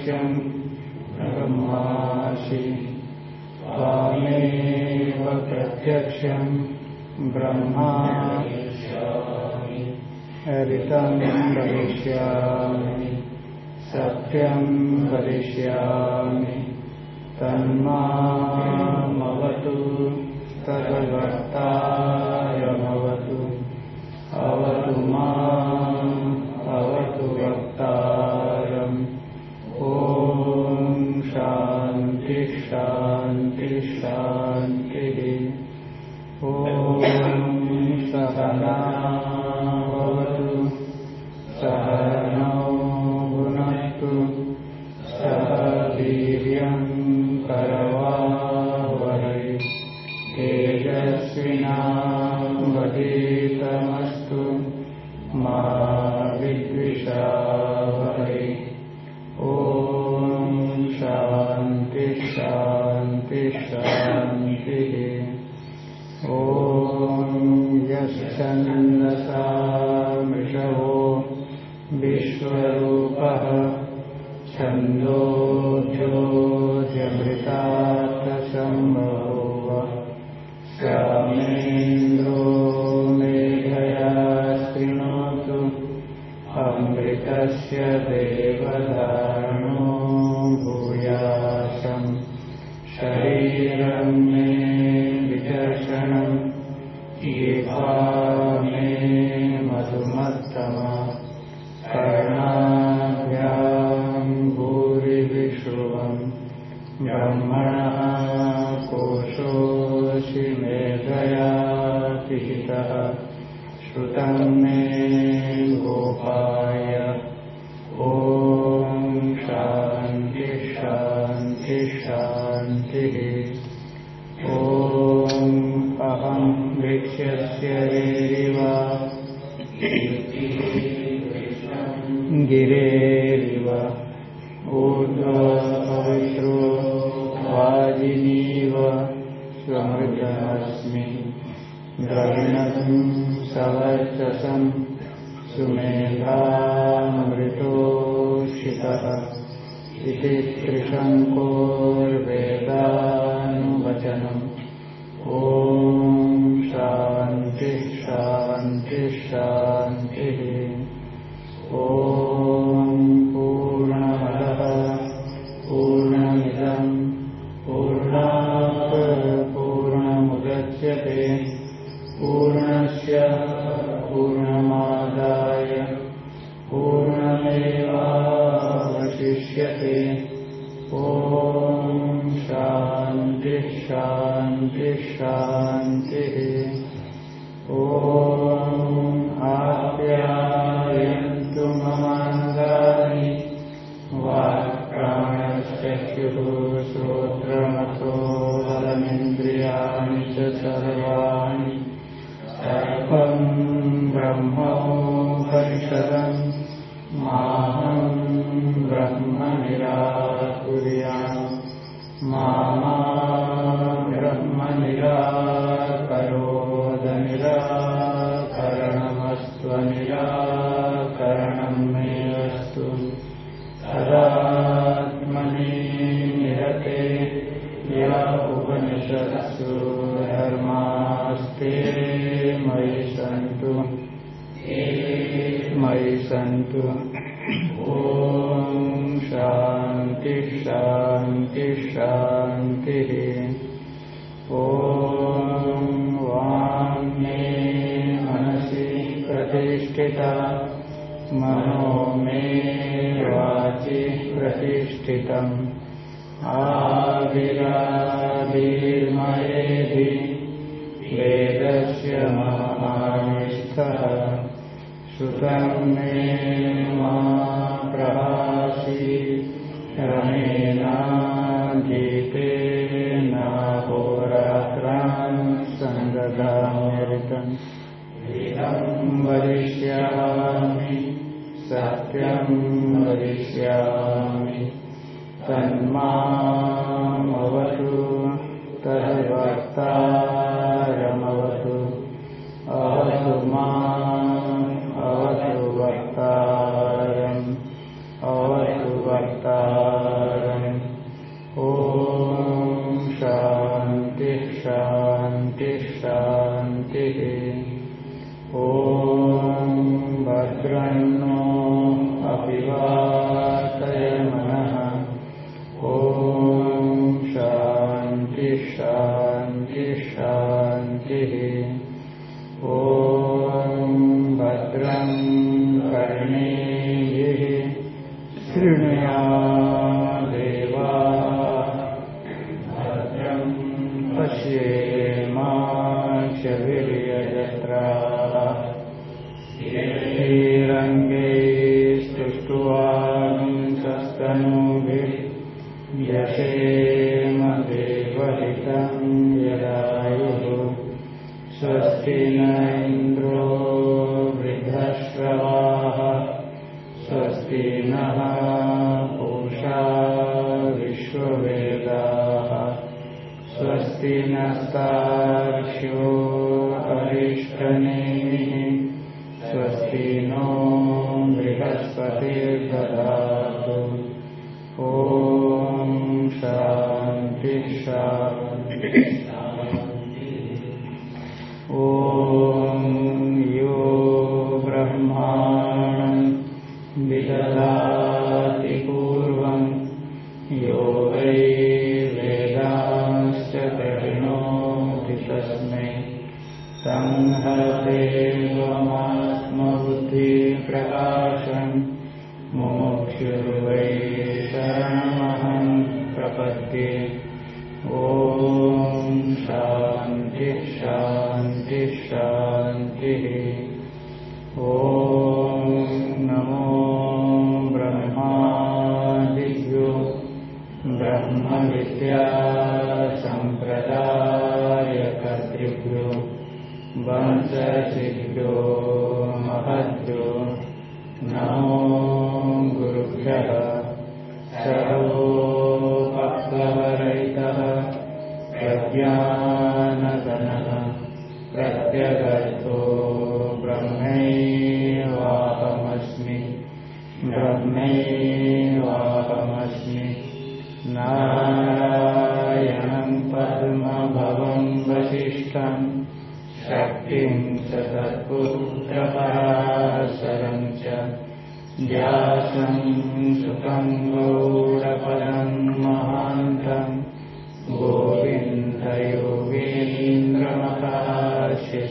प्रत्यक्ष ब्रह्मासि त्वामेव प्रत्यक्षम् ब्रह्मा ऋतम् भविष्यामि सत्यम् अवतु मा छंदो विश्व छन्दसामिषवो विश्वरूपः छन्दोऽभ्योऽभृतार्थसम्भव समेन्द्रो मेघया अमृत से ब्रह्मोपनिषदम् ब्रह्म निराकुर्याम् ब्रह्म निरा श्रुतं मे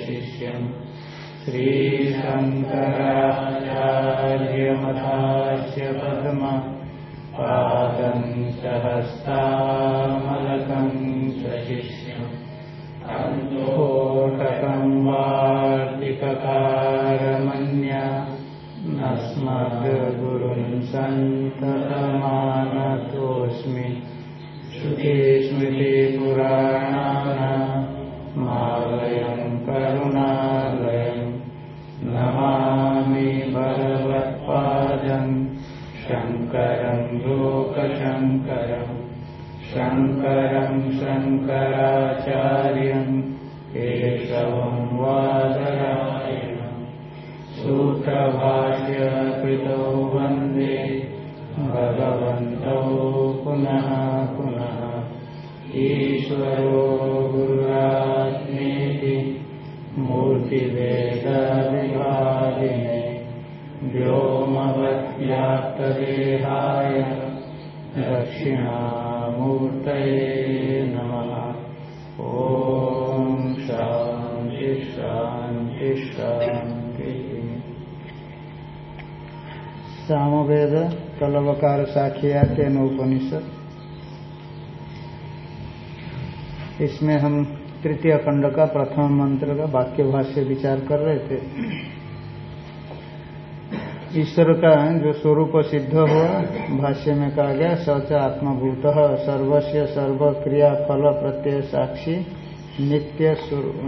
शिष्यम् श्रीशङ्कराचार्यमठास्य पद्म पादं सहस्तामलकं इसमें हम तृतीय खंड का प्रथम मंत्र का वाक्य भाष्य विचार कर रहे थे। ईश्वर का जो स्वरूप सिद्ध हुआ, भाष्य में कहा गया सच आत्मभूत सर्वस्व सर्व क्रिया फल प्रत्यय साक्षी, नित्य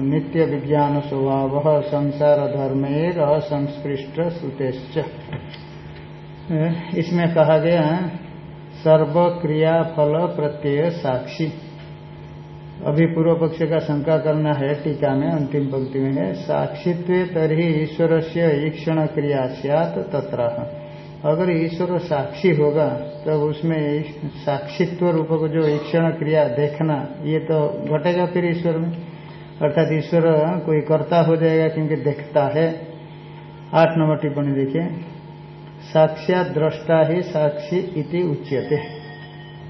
नित्य विज्ञान स्वभाव, संसार धर्मेर असंस्पृष्ट श्रुतेश्च इसमें कहा गया सर्व क्रिया फल प्रत्यय साक्षी। अभी पूर्व पक्ष का शंका करना है, टीका में, अंतिम पंक्ति में है, साक्षित्व तरी ईश्वर से ईक्षण क्रिया सियात तत्र। अगर ईश्वर साक्षी होगा तो उसमें साक्षित्व रूप को जो ईक्षण क्रिया देखना, ये तो घटेगा फिर ईश्वर में। अर्थात ईश्वर कोई कर्ता हो जाएगा क्योंकि देखता है। आठ नंबर टिप्पणी देखिए। साक्षात दृष्टा ही साक्षी इति उच्यते।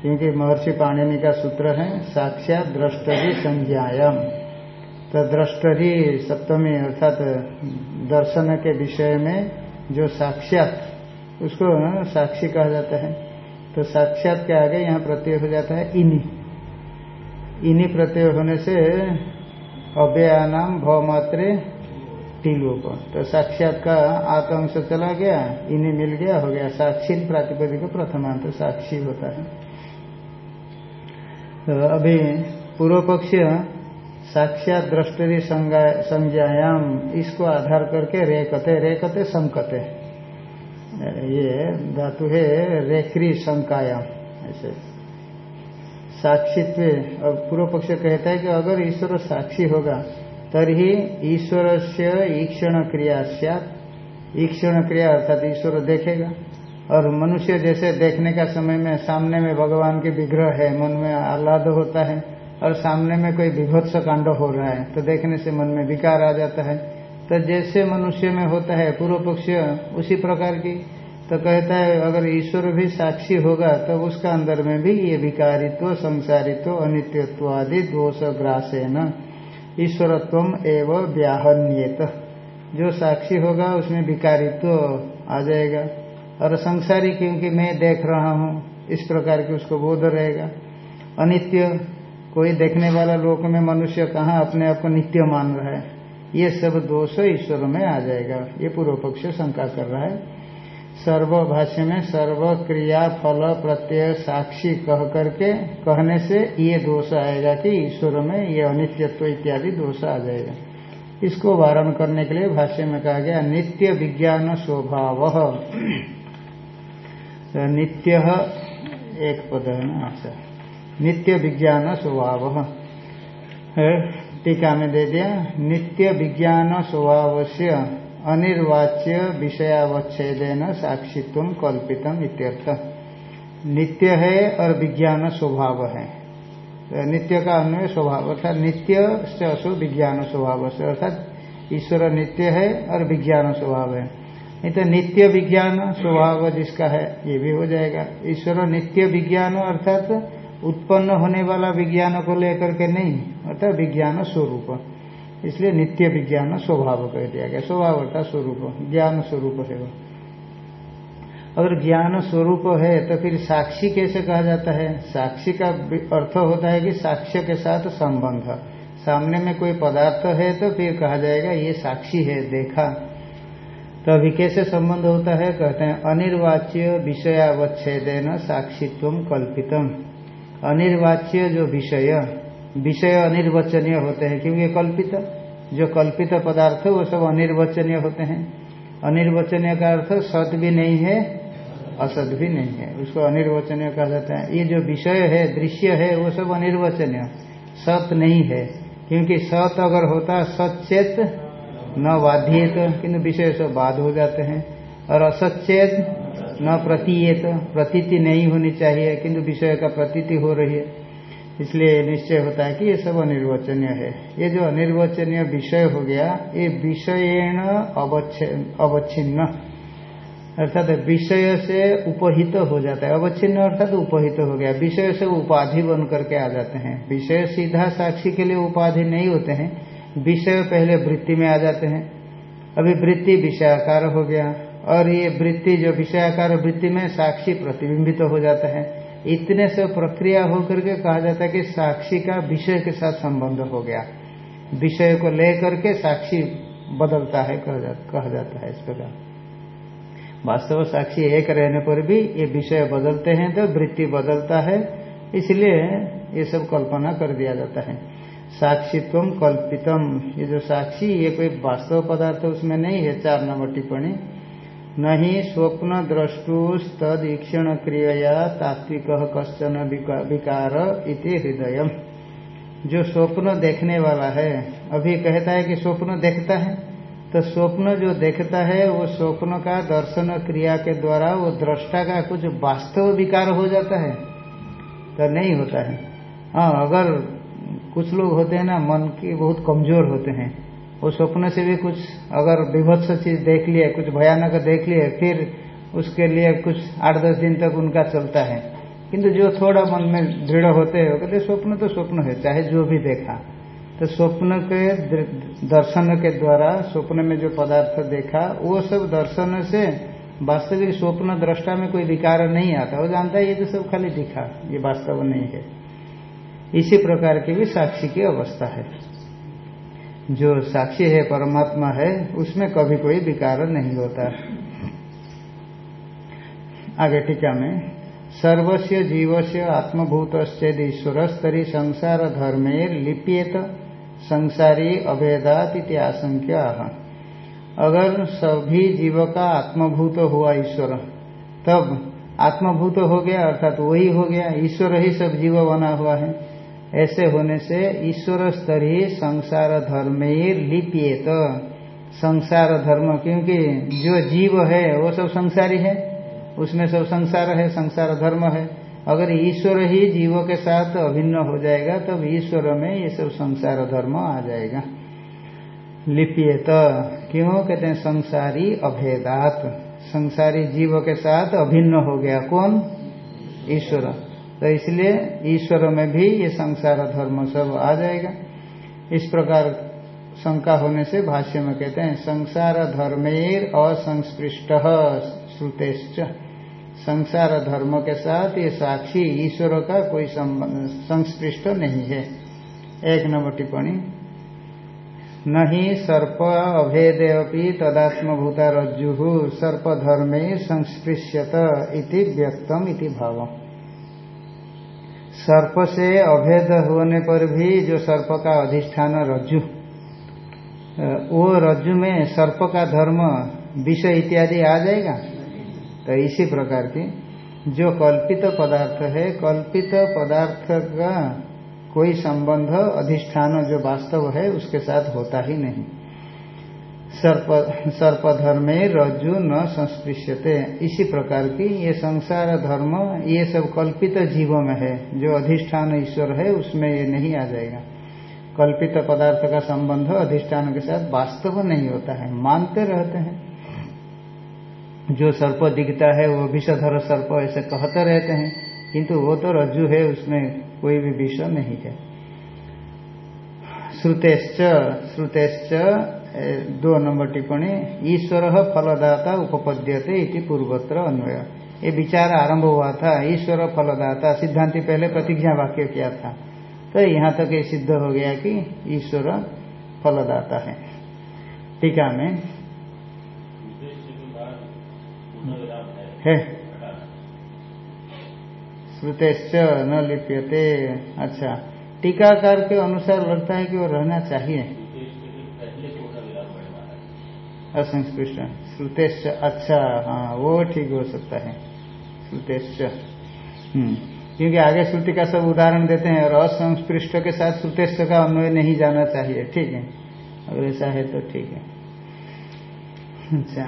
क्योंकि महर्षि पाणिनि का सूत्र है साक्षात दृष्टि संज्ञायाम। तो दृष्टि सप्तमी अर्थात दर्शन के विषय में जो साक्षात, उसको साक्षी कहा जाता है। तो साक्षात के आगे यहाँ प्रत्यय हो जाता है इन्हीं इन्हीं प्रत्यय होने से अव्ययानाम भवमात्रे टीलोप तो साक्षात का आत अंश चला गया इन्हें मिल गया, हो गया। साक्षी प्रातिपदिक प्रथमांत साक्षी होता है। तो अभी पूर्व पक्ष साक्षात दृष्टि संज्ञायाम इसको आधार करके रेकते रेकते, संकते। ये धातु है रेखरी संकायाम, ऐसे। साक्षित्व, अब पूर्व पक्ष कहता है कि अगर ईश्वर साक्षी होगा तरी ईश्वर से ईक्षण क्रिया सत ईक्षण क्रिया अर्थात ईश्वर देखेगा। और मनुष्य जैसे देखने का समय में सामने में भगवान के विग्रह है, मन में आह्लाद होता है और सामने में कोई विभत्स कांड हो रहा है तो देखने से मन में विकार आ जाता है। तो जैसे मनुष्य में होता है, पूर्व पक्ष उसी प्रकार की तो कहता है, अगर ईश्वर भी साक्षी होगा तो उसका अंदर में भी ये विकारित्व, संसारित्व, अनित्यत्व आदि दोष ग्रासे न ईश्वरत्व एवं व्याहन्यत। जो साक्षी होगा, उसमें विकारित्व आ जाएगा। और संसारी क्योंकि मैं देख रहा हूँ, इस प्रकार की उसको बोध रहेगा। अनित्य, कोई देखने वाला लोक में मनुष्य कहाँ अपने आप को नित्य मान रहा है? ये सब दोष ईश्वर में आ जाएगा। ये पूर्व पक्ष शंका कर रहा है। सर्व भाष्य में सर्व क्रिया, फल, प्रत्यय, साक्षी कह करके कहने से ये दोष आएगा कि ईश्वर में ये अनित्यत्व इत्यादि दोष आ जाएगा। इसको वारण करने के लिए भाष्य में कहा गया, नित्य विज्ञान स्वभाव। तो नित्य एक पद है ना अच्छा नित्य विज्ञान स्वभाव। टीका में दे दिया। नित्य विज्ञान स्वभाव से अनिर्वाच्य विषयावच्छेदेन साक्षित्व कल्पितम इत्यर्थ। नित्य है और विज्ञान स्वभाव है। तो नित्य का अन्वय स्वभाव, अर्थात नित्य से असो विज्ञान स्वभाव से, अर्थात ईश्वर नित्य है और विज्ञान स्वभाव है। नहीं तो नित्य विज्ञान स्वभाव जिसका है, ये भी हो जाएगा। ईश्वर नित्य विज्ञान अर्थात उत्पन्न होने वाला विज्ञान को लेकर के नहीं, अर्थात विज्ञान स्वरूप। इसलिए नित्य विज्ञान स्वभाव कह दिया गया। स्वभाव अर्थात स्वरूप, ज्ञान स्वरूप है वो। अगर ज्ञान स्वरूप है तो फिर साक्षी कैसे कहा जाता है? साक्षी का अर्थ होता है कि साक्ष्य के साथ संबंध। सामने में कोई पदार्थ है तो फिर कहा जाएगा, ये साक्षी है, देखा। तो अभी कैसे संबंध होता है? कहते हैं, अनिर्वाच्य विषयावच्छेदेन साक्षित्व कल्पितम। अनिर्वाच्य जो विषय विषय अनिर्वचनीय होते हैं, क्योंकि कल्पित, जो कल्पित पदार्थ, वो सब अनिर्वचनीय होते हैं। अनिर्वचनीय का अर्थ सत भी नहीं है असत भी नहीं है। उसको अनिर्वचनीय कहा जाता है। ये जो विषय है, दृश्य है, वो सब अनिर्वचनीय। सत नहीं है, क्योंकि सत अगर होता सचेत न बाध्येत किन्तु से बाध हो जाते हैं? और असचेत, न प्रतीयत, प्रतीति नहीं होनी चाहिए किंतु विषय का प्रतीति हो रही है? इसलिए निश्चय होता है कि ये सब अनिर्वचनीय है। ये जो अनिर्वचनीय विषय हो गया, ये विषयण अवच्छिन्न। अर्थात विषय से उपहित हो जाता है। अवच्छिन्न अर्थात उपहित हो गया। विषय से उपाधि बन करके आ जाते हैं। विषय सीधा साक्षी के लिए उपाधि नहीं होते हैं। विषय पहले वृत्ति में आ जाते हैं। अभी वृत्ति विषयाकार हो गया और ये वृत्ति जो विषयाकार वृत्ति में साक्षी प्रतिबिंबित तो हो जाता है। इतने से प्रक्रिया होकर के कहा जाता है कि साक्षी का विषय के साथ संबंध हो गया। विषय को लेकर के साक्षी बदलता है, कहा जाता है इस प्रकार। वास्तव साक्षी एक रहने पर भी ये विषय बदलते हैं तो वृत्ति बदलता है, इसलिए ये सब कल्पना कर दिया जाता है। साक्षित्व कल्पितम। ये जो साक्षी, ये कोई वास्तव पदार्थ उसमें नहीं है, चार नंबर टिप्पणी। नहीं स्वप्न द्रष्टुस्तद ईक्षण क्रिया तात्विक कश्चन विकार इति हृदय जो स्वप्न देखने वाला है, अभी कहता है कि स्वप्न देखता है तो स्वप्न जो देखता है, वो स्वप्न का दर्शन क्रिया के द्वारा, वो दृष्टा का कुछ वास्तव विकार हो जाता है तो नहीं होता है। हाँ अगर कुछ लोग होते हैं ना, मन के बहुत कमज़ोर होते हैं। वो स्वप्न से भी कुछ अगर विभत्स चीज़ देख लिया, कुछ भयानक देख लिया, फिर उसके लिए कुछ आठ दस दिन तक उनका चलता है। किंतु जो थोड़ा मन में दृढ़ होते हैं कहते स्वप्न तो स्वप्न है, चाहे जो भी देखा। तो स्वप्न के दर्शन के द्वारा, स्वप्न में जो पदार्थ देखा, वो सब दर्शन से वास्तविक स्वप्न दृष्टा में कोई विकार नहीं आता। वो जानता है, ये तो सब खाली दिखा, ये वास्तव नहीं है। इसी प्रकार की भी साक्षी की अवस्था है। जो साक्षी है, परमात्मा है, उसमें कभी कोई विकार नहीं होता। आगे टीका में, सर्वस्य जीवस्य आत्मभूतश्चेद ईश्वरस्तरी संसार धर्मेर लिप्येत संसारी अभेदात इति आशंक्या अगर सभी जीव का आत्मभूत हुआ ईश्वर, तब आत्मभूत हो गया, अर्थात वही हो गया, ईश्वर ही सब जीव बना हुआ है। ऐसे होने से ईश्वर स्तरीय संसार धर्मेर लिप्येत। संसार धर्म, क्योंकि जो जीव है, वो सब संसारी है। उसमें सब संसार है, संसार धर्म है। अगर ईश्वर ही जीव के साथ अभिन्न हो जाएगा, तब ईश्वर में ये सब संसार धर्म आ जाएगा। लिपियत। क्यों? कहते हैं संसारी अभेदात। संसारी जीव के साथ अभिन्न हो गया कौन? ईश्वर। तो इसलिए ईश्वर में भी ये संसार धर्म सब आ जाएगा। इस प्रकार शंका होने से भाष्य में कहते हैं, संसार धर्मेर असंस्पृष्ट श्रुतेश्च। संसार धर्म के साथ ये साक्षी ईश्वर का कोई संस्पृष्ट नहीं है। एक नंबर टिप्पणी। नहीं सर्प अभेदे अपनी तदात्मभूता रज्जु सर्प धर्मे संस्पृश्यत इति व्यक्तम इति भाव सर्प से अभेद होने पर भी जो सर्प का अधिष्ठान रज्जु वो रज्जु में सर्प का धर्म विषय इत्यादि आ जाएगा? तो इसी प्रकार की जो कल्पित पदार्थ है, कल्पित पदार्थ का कोई संबंध, अधिष्ठान जो वास्तव है, उसके साथ होता ही नहीं। सर्प धर्मे रज्जु न संस्पृश्यते। इसी प्रकार की ये संसार धर्म, ये सब कल्पित जीवों में है। जो अधिष्ठान ईश्वर है, उसमें ये नहीं आ जाएगा। कल्पित पदार्थ का संबंध अधिष्ठान के साथ वास्तव नहीं होता है। मानते रहते हैं। जो सर्प दिखता है, वो विषधर सर्प ऐसे कहते रहते हैं। किंतु वो तो रज्जु है, उसमें कोई भी विष नहीं है। श्रुतेश्च श्रुतेश्च दो नंबर टिप्पणी, ईश्वर फलदाता उपपद्यते इति पूर्वत्र अन्वय। ये विचार आरंभ हुआ था, ईश्वर फलदाता, सिद्धांति पहले प्रतिज्ञा वाक्य किया था। तो यहाँ तक ये सिद्ध हो गया कि ईश्वर फलदाता है। टीका में है। श्रुतेश्च न लिप्यते। अच्छा टीकाकार के अनुसार लगता है कि वो रहना चाहिए। असंस्पृष्ट श्रुतेश्च अच्छा हाँ वो ठीक हो सकता है। श्रुतेश्च। हम्म क्योंकि आगे श्रुति का सब उदाहरण देते हैं और असंस्पृष्ट के साथ श्रुतेश्च का अन्वय नहीं जाना चाहिए, ठीक है? अगर ऐसा है तो ठीक है। अच्छा।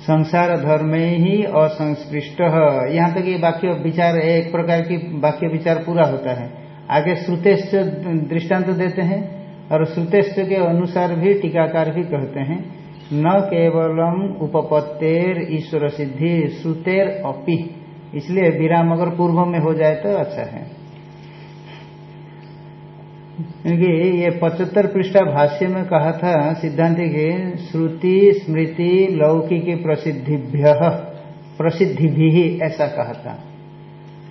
संसार धर्म ही असंस्पृष्ट। यहाँ तक तो ये वाक्य विचार, एक प्रकार की वाक्य विचार पूरा होता है। आगे श्रुतेश्च दृष्टांत देते हैं। और श्रुतेश्च के अनुसार भी टीकाकार भी कहते हैं, न केवलम उपपत्तेर ईश्वर सिद्धि श्रुतेर अपि। इसलिए विराम अगर पूर्व में हो जाए तो अच्छा है। क्योंकि ये पचहत्तर पृष्ठा भाष्य में कहा था सिद्धांति के, श्रुति, स्मृति, लौकिक प्रसिद्धिभ्य प्रसिद्धि भी ऐसा कहा था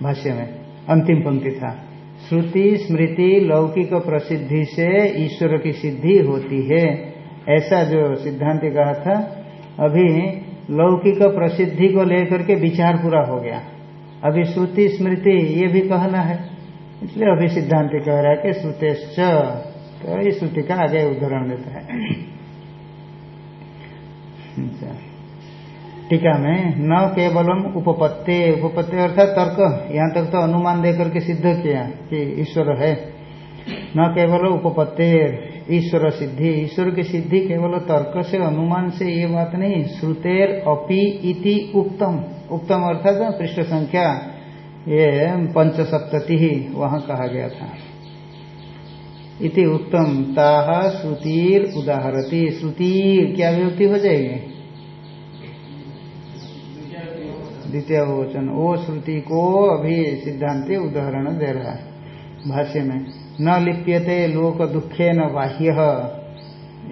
भाष्य में, अंतिम पंक्ति था। श्रुति, स्मृति, लौकिक प्रसिद्धि से ईश्वर की सिद्धि होती है। ऐसा जो सिद्धांति कहा था, अभी लौकिक प्रसिद्धि को लेकर के विचार पूरा हो गया। अभी श्रुति, स्मृति, ये भी कहना है। इसलिए अभी सिद्धांत कह रहा है कि श्रुतेश्च तो इस श्रुति का आगे उदाहरण देता है। अच्छा। टीका में, न केवलम उपपत्ति उपपत्ति अर्थात तर्क, यहाँ तक तो अनुमान देकर के सिद्ध किया कि ईश्वर है। न केवल उपपत्ति, ईश्वर सिद्धि, ईश्वर की सिद्धि केवल तर्क से, अनुमान से ये बात नहीं, श्रुतेर अपि इति उक्तम। उक्तम अर्थात पृष्ठ संख्या, ये पंचसप्तति ही वहाँ कहा गया था। इति उत्तम ताह श्रुतिर उदाहरती। श्रुतिर, क्या विभक्ति हो जाएगी? द्वितीय वचन वो श्रुति को अभी सिद्धांत उदाहरण दे रहा है। भाष्य में, न लिप्यते लोक दुखे न बाह्य।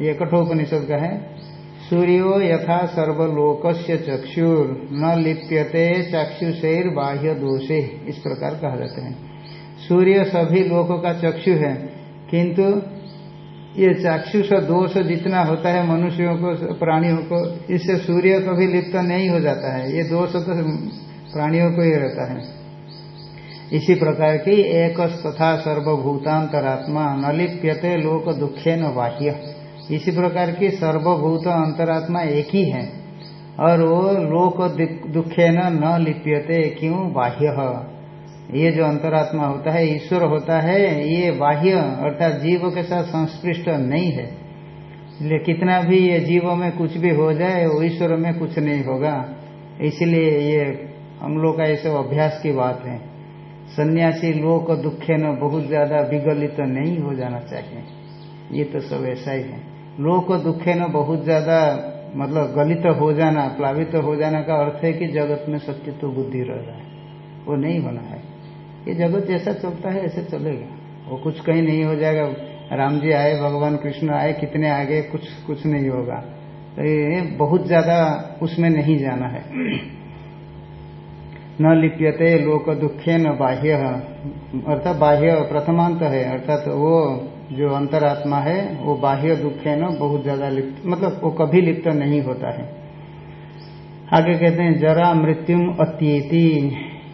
ये कठोपनिषद का है। सूर्यो यथा सर्वलोक चक्षुर, न लिप्यते चाक्षुषैर बाह्य दोषे। इस प्रकार कहा जाता है। सूर्य सभी लोकों का चक्षु है, किंतु ये चाक्षुष दोष जितना होता है मनुष्यों को, प्राणियों को, इससे सूर्य कभी लिप्त नहीं हो जाता है। ये दोष तो प्राणियों को ही रहता है। इसी प्रकार की एक तथा सर्वभूतांतरात्मा न लिप्यते लोक दुखे न बाह्य। इसी प्रकार की सर्वभूत अंतरात्मा एक ही है। और वो लोक दुखे न लिप्यते क्यों बाह्य? ये जो अंतरात्मा होता है, ईश्वर होता है, ये बाह्य अर्थात जीव के साथ संस्पृष्ट नहीं है। इसलिए कितना भी ये जीव में कुछ भी हो जाए, वो ईश्वर में कुछ नहीं होगा। इसलिए ये हम लोग का ये सब अभ्यास की बात है। सन्यासी लोक दुखे न बहुत ज़्यादा विगलित तो नहीं हो जाना चाहिए। ये तो सब ऐसा ही है। लोक दुखे न बहुत ज़्यादा मतलब गलित तो हो जाना, प्लावित तो हो जाना का अर्थ है कि जगत में सत्य तो बुद्धि रह रहा है। वो नहीं होना है। ये जगत जैसा चलता है, ऐसे चलेगा। वो कुछ कहीं नहीं हो जाएगा। राम जी आए, भगवान कृष्ण आए, कितने आगे, कुछ कुछ नहीं होगा। तो ये बहुत ज़्यादा उसमें नहीं जाना है। न लिप्यते लोक दुखे, न बाह्य। अर्थात बाह्य प्रथमांत है। अर्थात वो जो अंतरात्मा है, वो बाह्य दुखे न बहुत ज़्यादा लिप्त मतलब वो कभी लिप्त नहीं होता है। आगे कहते हैं, जरा मृत्युम अत्येति।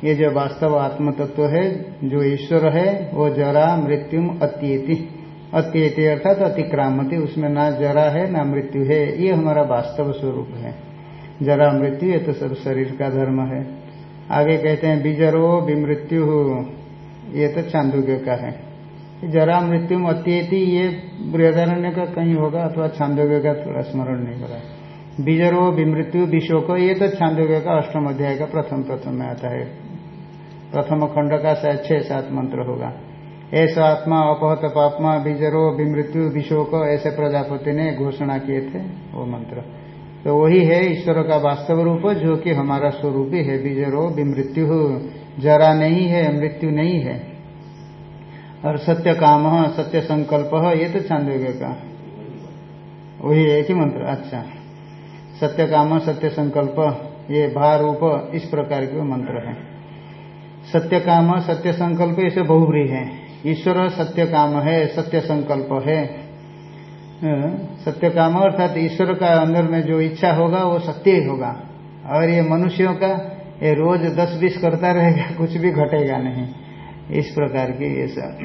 ये जो वास्तव आत्म तत्व है, जो ईश्वर है, वो जरा मृत्युम अत्येति। अत्येति अर्थात अतिक्रामति, उसमें ना जरा है, ना मृत्यु है, ये हमारा वास्तव स्वरूप है। जरा मृत्यु, ये तो सब शरीर का धर्म है। आगे कहते हैं, बिजरो विमृत्यु, ये तो चांदुग्य का है। जरा मृत्यु अत्येति, ये बृहदारण्य का कहीं होगा, अथवा छांदोग्य का थोड़ा स्मरण नहीं हो रहा बिजरो विमृत्यु, विशोक, ये तो छांदोग्य का अष्टम अध्याय का प्रथम प्रथम में आता है। प्रथम खंड का छह सात मंत्र होगा। ऐसा आत्मा, अपहत पापमा विजरो विमृत्यु विशोक, ऐसे प्रजापति ने घोषणा किए थे वो मंत्र। तो वही है ईश्वर का वास्तव रूप, जो कि हमारा स्वरूप ही। है विजरो विमृत्यु जरा नहीं है, मृत्यु नहीं है। और सत्य काम, सत्य संकल्प, ये तो चांदोग्य का। वही एक ही मंत्र अच्छा। सत्य काम, सत्य संकल्प, ये भारूप इस प्रकार के मंत्र है। सत्य काम सत्य संकल्प ऐसे बहुब्री है। ईश्वर सत्य काम है सत्य संकल्प है। सत्य काम अर्थात ईश्वर का अंदर में जो इच्छा होगा, वो सत्य ही होगा। और ये मनुष्यों का, ये रोज दस बीस करता रहेगा, कुछ भी घटेगा नहीं। इस प्रकार की ये सब।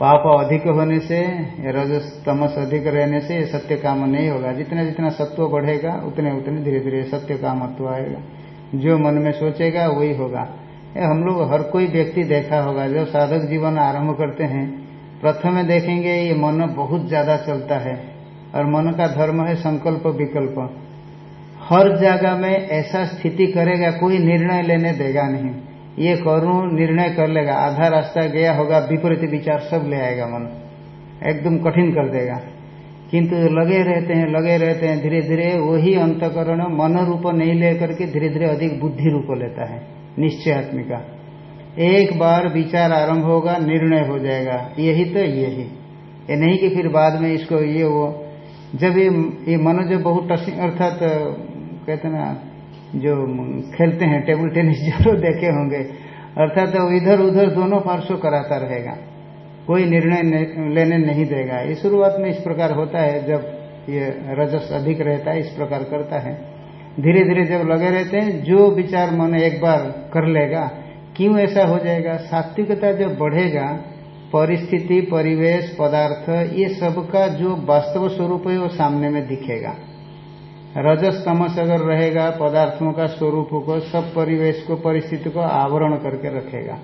पाप अधिक होने से रजस तमस अधिक रहने से सत्य काम नहीं होगा। जितना जितना सत्व बढ़ेगा, उतने उतने धीरे धीरे सत्य कामत्व आएगा। जो मन में सोचेगा वही होगा। हम लोग हर कोई व्यक्ति देखा होगा, जो साधक जीवन आरंभ करते हैं, प्रथम देखेंगे ये मन बहुत ज़्यादा चलता है, और मन का धर्म है संकल्प विकल्प। हर जगह में ऐसा स्थिति करेगा, कोई निर्णय लेने देगा नहीं। ये करूँ निर्णय कर लेगा, आधा रास्ता गया होगा, विपरीत विचार सब ले आएगा मन। एकदम कठिन कर देगा। किंतु लगे रहते हैं, लगे रहते हैं धीरे धीरे वही अंतकरण मन रूप नहीं लेकर के धीरे धीरे अधिक बुद्धि रूप लेता है, निश्चय आत्मिका। एक बार विचार आरंभ होगा, निर्णय हो जाएगा, यही तो यही। ये नहीं कि फिर बाद में इसको ये वो, जब ये ये मन जो बहुत टसिंग अर्थात तो कहते ना, जो खेलते हैं टेबल टेनिस जो देखे होंगे, अर्थात तो इधर उधर दोनों पार्श्व कराता रहेगा। कोई निर्णय लेने नहीं देगा। ये शुरुआत में इस प्रकार होता है, जब ये रजस अधिक रहता है, इस प्रकार करता है। धीरे धीरे जब लगे रहते हैं, जो विचार मन एक बार कर लेगा, क्यों ऐसा हो जाएगा? सात्विकता जब बढ़ेगा, परिस्थिति, परिवेश, पदार्थ, ये सबका जो वास्तव स्वरूप है, वो सामने में दिखेगा। रजस तमस अगर रहेगा, पदार्थों का स्वरूप को, सब परिवेश को, परिस्थिति को आवरण करके रखेगा।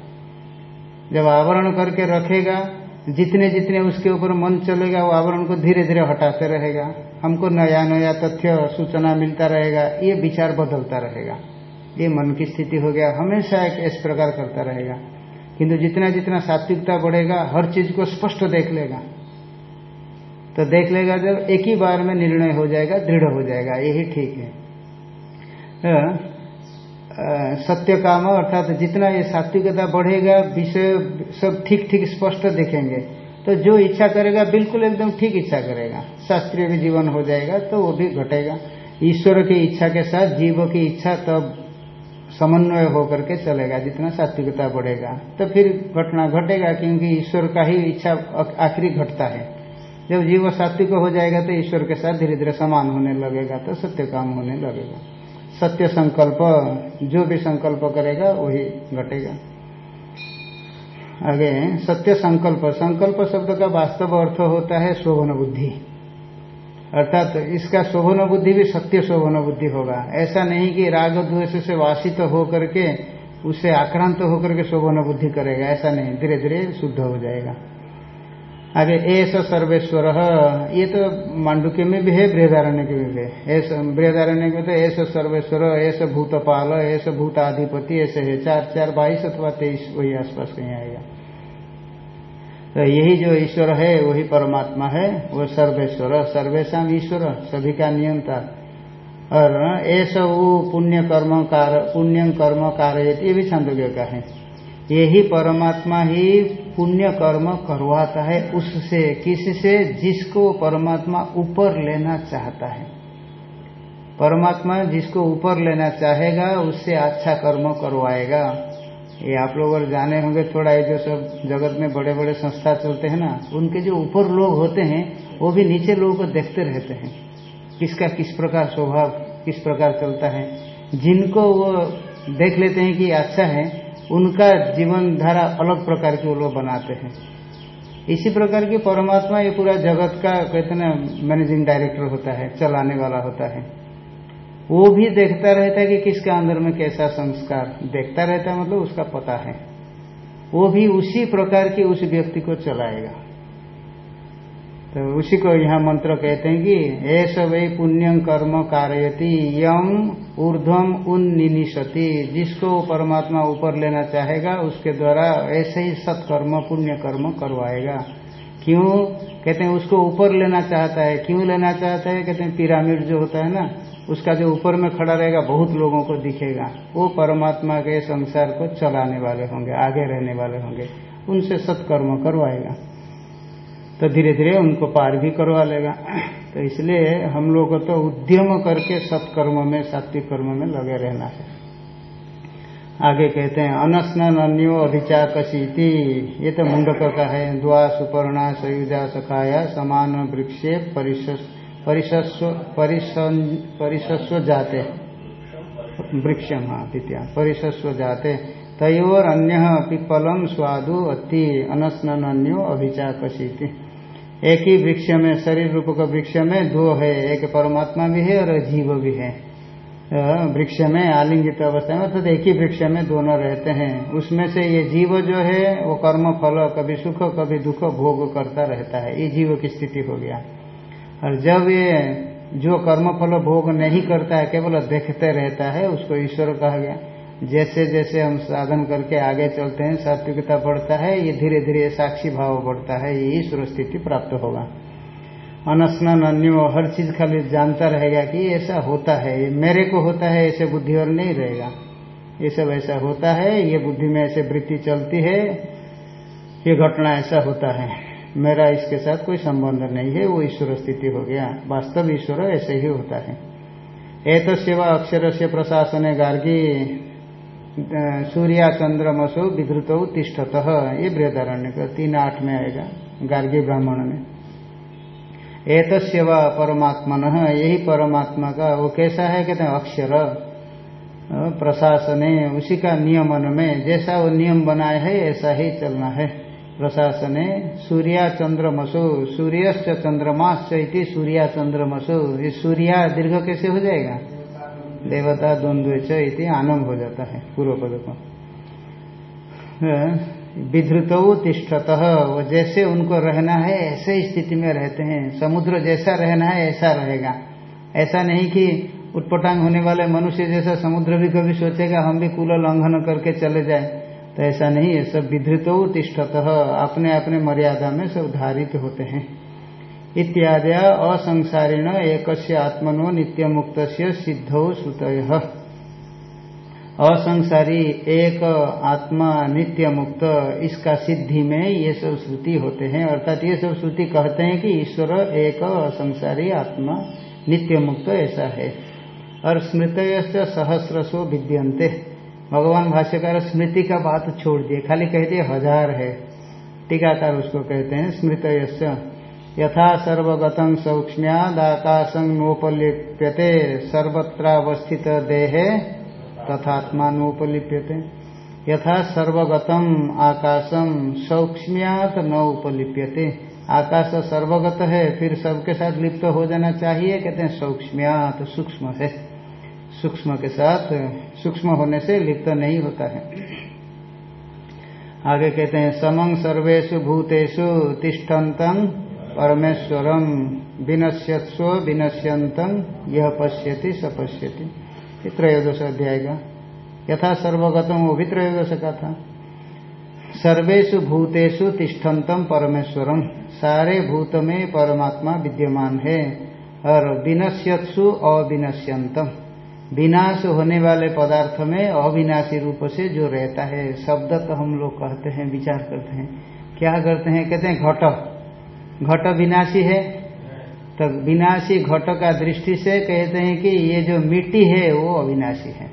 जब आवरण करके रखेगा, जितने जितने उसके ऊपर मन चलेगा, वो आवरण को धीरे धीरे हटाते रहेगा। हमको नया नया तथ्य सूचना मिलता रहेगा, ये विचार बदलता रहेगा। ये मन की स्थिति हो गया, हमेशा एक इस प्रकार करता रहेगा। किंतु जितना जितना सात्विकता बढ़ेगा, हर चीज़ को स्पष्ट देख लेगा। तो देख लेगा जब एक ही बार में निर्णय हो जाएगा, दृढ़ हो जाएगा, यही ठीक है। तो सत्य काम, अर्थात जितना ये सात्विकता बढ़ेगा, विषय सब ठीक ठीक स्पष्ट देखेंगे। तो जो इच्छा करेगा, बिल्कुल एकदम ठीक इच्छा करेगा। शास्त्रीय भी जीवन हो जाएगा तो वो भी घटेगा। ईश्वर की इच्छा के साथ जीव की इच्छा तब समन्वय होकर के चलेगा, जितना सात्विकता बढ़ेगा। तो फिर घटना घटेगा, क्योंकि ईश्वर का ही इच्छा आखिरी घटता है। जब जीव सात्विक हो जाएगा तो ईश्वर के साथ धीरे धीरे समान होने लगेगा तो सत्य काम होने लगेगा। सत्य संकल्प, जो भी संकल्प करेगा, वही घटेगा। आगे, सत्य संकल्प। संकल्प शब्द का वास्तव अर्थ होता है शोभन बुद्धि। अर्थात तो इसका शोभन बुद्धि भी सत्य शोभन बुद्धि होगा। ऐसा नहीं कि राग द्वेष से वासित तो हो करके उससे आक्रांत तो होकर के शोभन बुद्धि करेगा। ऐसा नहीं। धीरे धीरे शुद्ध हो जाएगा। आगे ऐस सर्वेश्वर। ये तो मांडुक्य में भी है, बृहदारण्य के भी है। बृहदारण्य में तो ऐसा सर्वेश्वर ऐसा भूतपाल ऐसा भूताधिपति ऐसे है। चार चार, बाईस अथवा तेईस, वही आसपास कहीं आएगा। तो यही जो ईश्वर है, वही परमात्मा है, वो सर्वेश्वर। सर्वेशा ईश्वर, सभी का नियंता। और ऐसा वो पुण्य कर्म कार, पुण्य कर्म कार्य ये भी छांदोग्य का है। यही परमात्मा ही पुण्य कर्म करवाता है, उससे, किससे? जिसको परमात्मा ऊपर लेना चाहता है। परमात्मा जिसको ऊपर लेना चाहेगा, उससे अच्छा कर्म करवाएगा। ये आप लोग अगर जाने होंगे थोड़ा, ये जो सब जगत में बड़े बड़े संस्था चलते हैं ना, उनके जो ऊपर लोग होते हैं, वो भी नीचे लोगों को देखते रहते हैं। किसका किस प्रकार स्वभाव, किस प्रकार चलता है। जिनको वो देख लेते हैं कि अच्छा है उनका जीवन धारा अलग प्रकार के वो लोग बनाते हैं। इसी प्रकार की परमात्मा ये पूरा जगत का कहते ना मैनेजिंग डायरेक्टर होता है, चलाने वाला होता है। वो भी देखता रहता है कि किसके अंदर में कैसा संस्कार देखता रहता है मतलब उसका पता है। वो भी उसी प्रकार की उस व्यक्ति को चलाएगा। तो उसी को यहाँ मंत्र कहते हैं कि ऐसा वही पुण्यम कर्म कारयति यम ऊर्धम उन जिसको परमात्मा ऊपर लेना चाहेगा, उसके द्वारा ऐसे ही सत्कर्म पुण्य कर्म करवाएगा। क्यों? कहते हैं, उसको ऊपर लेना चाहता है। क्यों लेना चाहता है? कहते हैं, पिरामिड जो होता है ना, उसका जो ऊपर में खड़ा रहेगा, बहुत लोगों को दिखेगा। वो परमात्मा के संसार को चलाने वाले होंगे, आगे रहने वाले होंगे। उनसे सत्कर्म करवाएगा। तो धीरे धीरे उनको पार भी करवा लेगा। तो इसलिए हम लोग तो उद्यम करके सत्कर्म में, सात्विक कर्म में लगे रहना है। आगे कहते हैं अनस्न अन्यो अधिचाकशीति। ये तो मुंडक का है। द्वा सुपर्णा सयुजा सखाया समान वृक्षे परिशस्व जाते। वृक्षम हाँ परिशस्व जाते। तयोर अन्य पिपलम स्वादु अति। अनस्न अन्यो अभिचाकशीति एक ही वृक्ष में, शरीर रूप का वृक्ष में दो है, एक परमात्मा भी है और जीव भी है। वृक्ष में, आलिंगित अवस्था में, अर्थात एक ही वृक्ष में दोनों रहते हैं। उसमें से ये जीव जो है, वो कर्म, फल, कभी सुख, कभी दुख, भोग करता रहता है। ये जीव की स्थिति हो गया। और जब ये जो कर्म, फल, भोग नहीं करता है, केवल देखते रहता है, उसको ईश्वर कहा गया। जैसे जैसे हम साधन करके आगे चलते हैं, सात्विकता बढ़ता है, ये धीरे धीरे साक्षी भाव बढ़ता है, ये ईश्वर स्थिति प्राप्त होगा। अनस्न अन्यो हर चीज़ खाली जानता रहेगा कि ऐसा होता है मेरे को होता है, ऐसे बुद्धि और नहीं रहेगा। ये सब ऐसा होता है, ये बुद्धि में ऐसे वृत्ति चलती है, ये घटना ऐसा होता है। मेरा इसके साथ कोई संबंध नहीं है, वो ईश्वर स्थिति हो गया। वास्तव ईश्वर ऐसे ही होता है। एत सेवा अक्षर से प्रशासन गार्गी सूर्या चंद्र चंद्रमसो विधृत तिष्ठत। ये बृहदारण्य का तीन आठ में आएगा, गार्गी ब्राह्मण में एतस्य व परमात्मन, यही परमात्मा का, वो कैसा है? कहते हैं, अक्षर। प्रशासन उसी का नियमन में, जैसा वो नियम बनाए है, ऐसा ही चलना है। प्रशासन सूर्या चंद्रमसु, सूर्यश्च चंद्रमाश्च सूर्या चंद्रमसु, ये सूर्या दीर्घ कैसे हो जाएगा? देवता द्वंद्व इति आनंद हो जाता है पूर्व पद को विधृत तिष्ठत, वो जैसे उनको रहना है, ऐसे स्थिति में रहते हैं। समुद्र जैसा रहना है, ऐसा रहेगा। ऐसा नहीं कि उटपटांग होने वाले मनुष्य जैसा समुद्र भी कभी सोचेगा, हम भी कुल लंघन करके चले जाए। तो ऐसा नहीं है, सब विधृत तिष्ठत अपने अपने मर्यादा में सब धारित होते हैं। इत्यादि असंसारिण एक आत्मनो नित्य मुक्त सिद्धो सुत असंसारी एक आत्मा नित्य मुक्त इसका सिद्धि में ये सब श्रुति होते हैं, अर्थात ये सब श्रुति कहते हैं कि ईश्वर एक असंसारी आत्मा नित्य मुक्त ऐसा है। और स्मृत सहस्रसो विद्यंते भगवान भाष्यकार स्मृति का बात छोड़ दिए, खाली कहते हज़ार है। टीकाकार उसको कहते हैं स्मृत यथा सर्वगतं सौक्ष्म्यादाकाशं नोपलिप्यते सर्वत्रावस्थित देहे तथात्मा नोपलिप्यते यथा सर्वगतम आकाशम सौक्ष्म्यात न उपलिप्यते आकाश सर्वगत है, फिर सबके साथ लिप्त हो जाना चाहिए, कहते हैं सौक्ष्म्यात सूक्ष्म है। सूक्ष्म के साथ, सूक्ष्म होने से लिप्त नहीं होता है। आगे कहते हैं समंग सर्वेशु भूतेषु तिष्ठन्तं परमेश्वरम विनश्यत्स्व विनश्यंतं यह पश्यति स पश्यति। त्रयोदश अध्याय। का यथा सर्वगतम वो भी त्रयोदश का था सर्वेशु भूतेषु तिष्ठन्तम परमेश्वरम सारे भूत में परमात्मा विद्यमान है। और विनश्यत्सु अविनश्यंतम विनाश होने वाले पदार्थ में अविनाशी रूप से जो रहता है। शब्द तो हम लोग कहते हैं, विचार करते हैं। क्या करते हैं? कहते हैं, घट। घट विनाशी है। तो विनाशी घट का दृष्टि से कहते हैं कि ये जो मिट्टी है, वो अविनाशी है।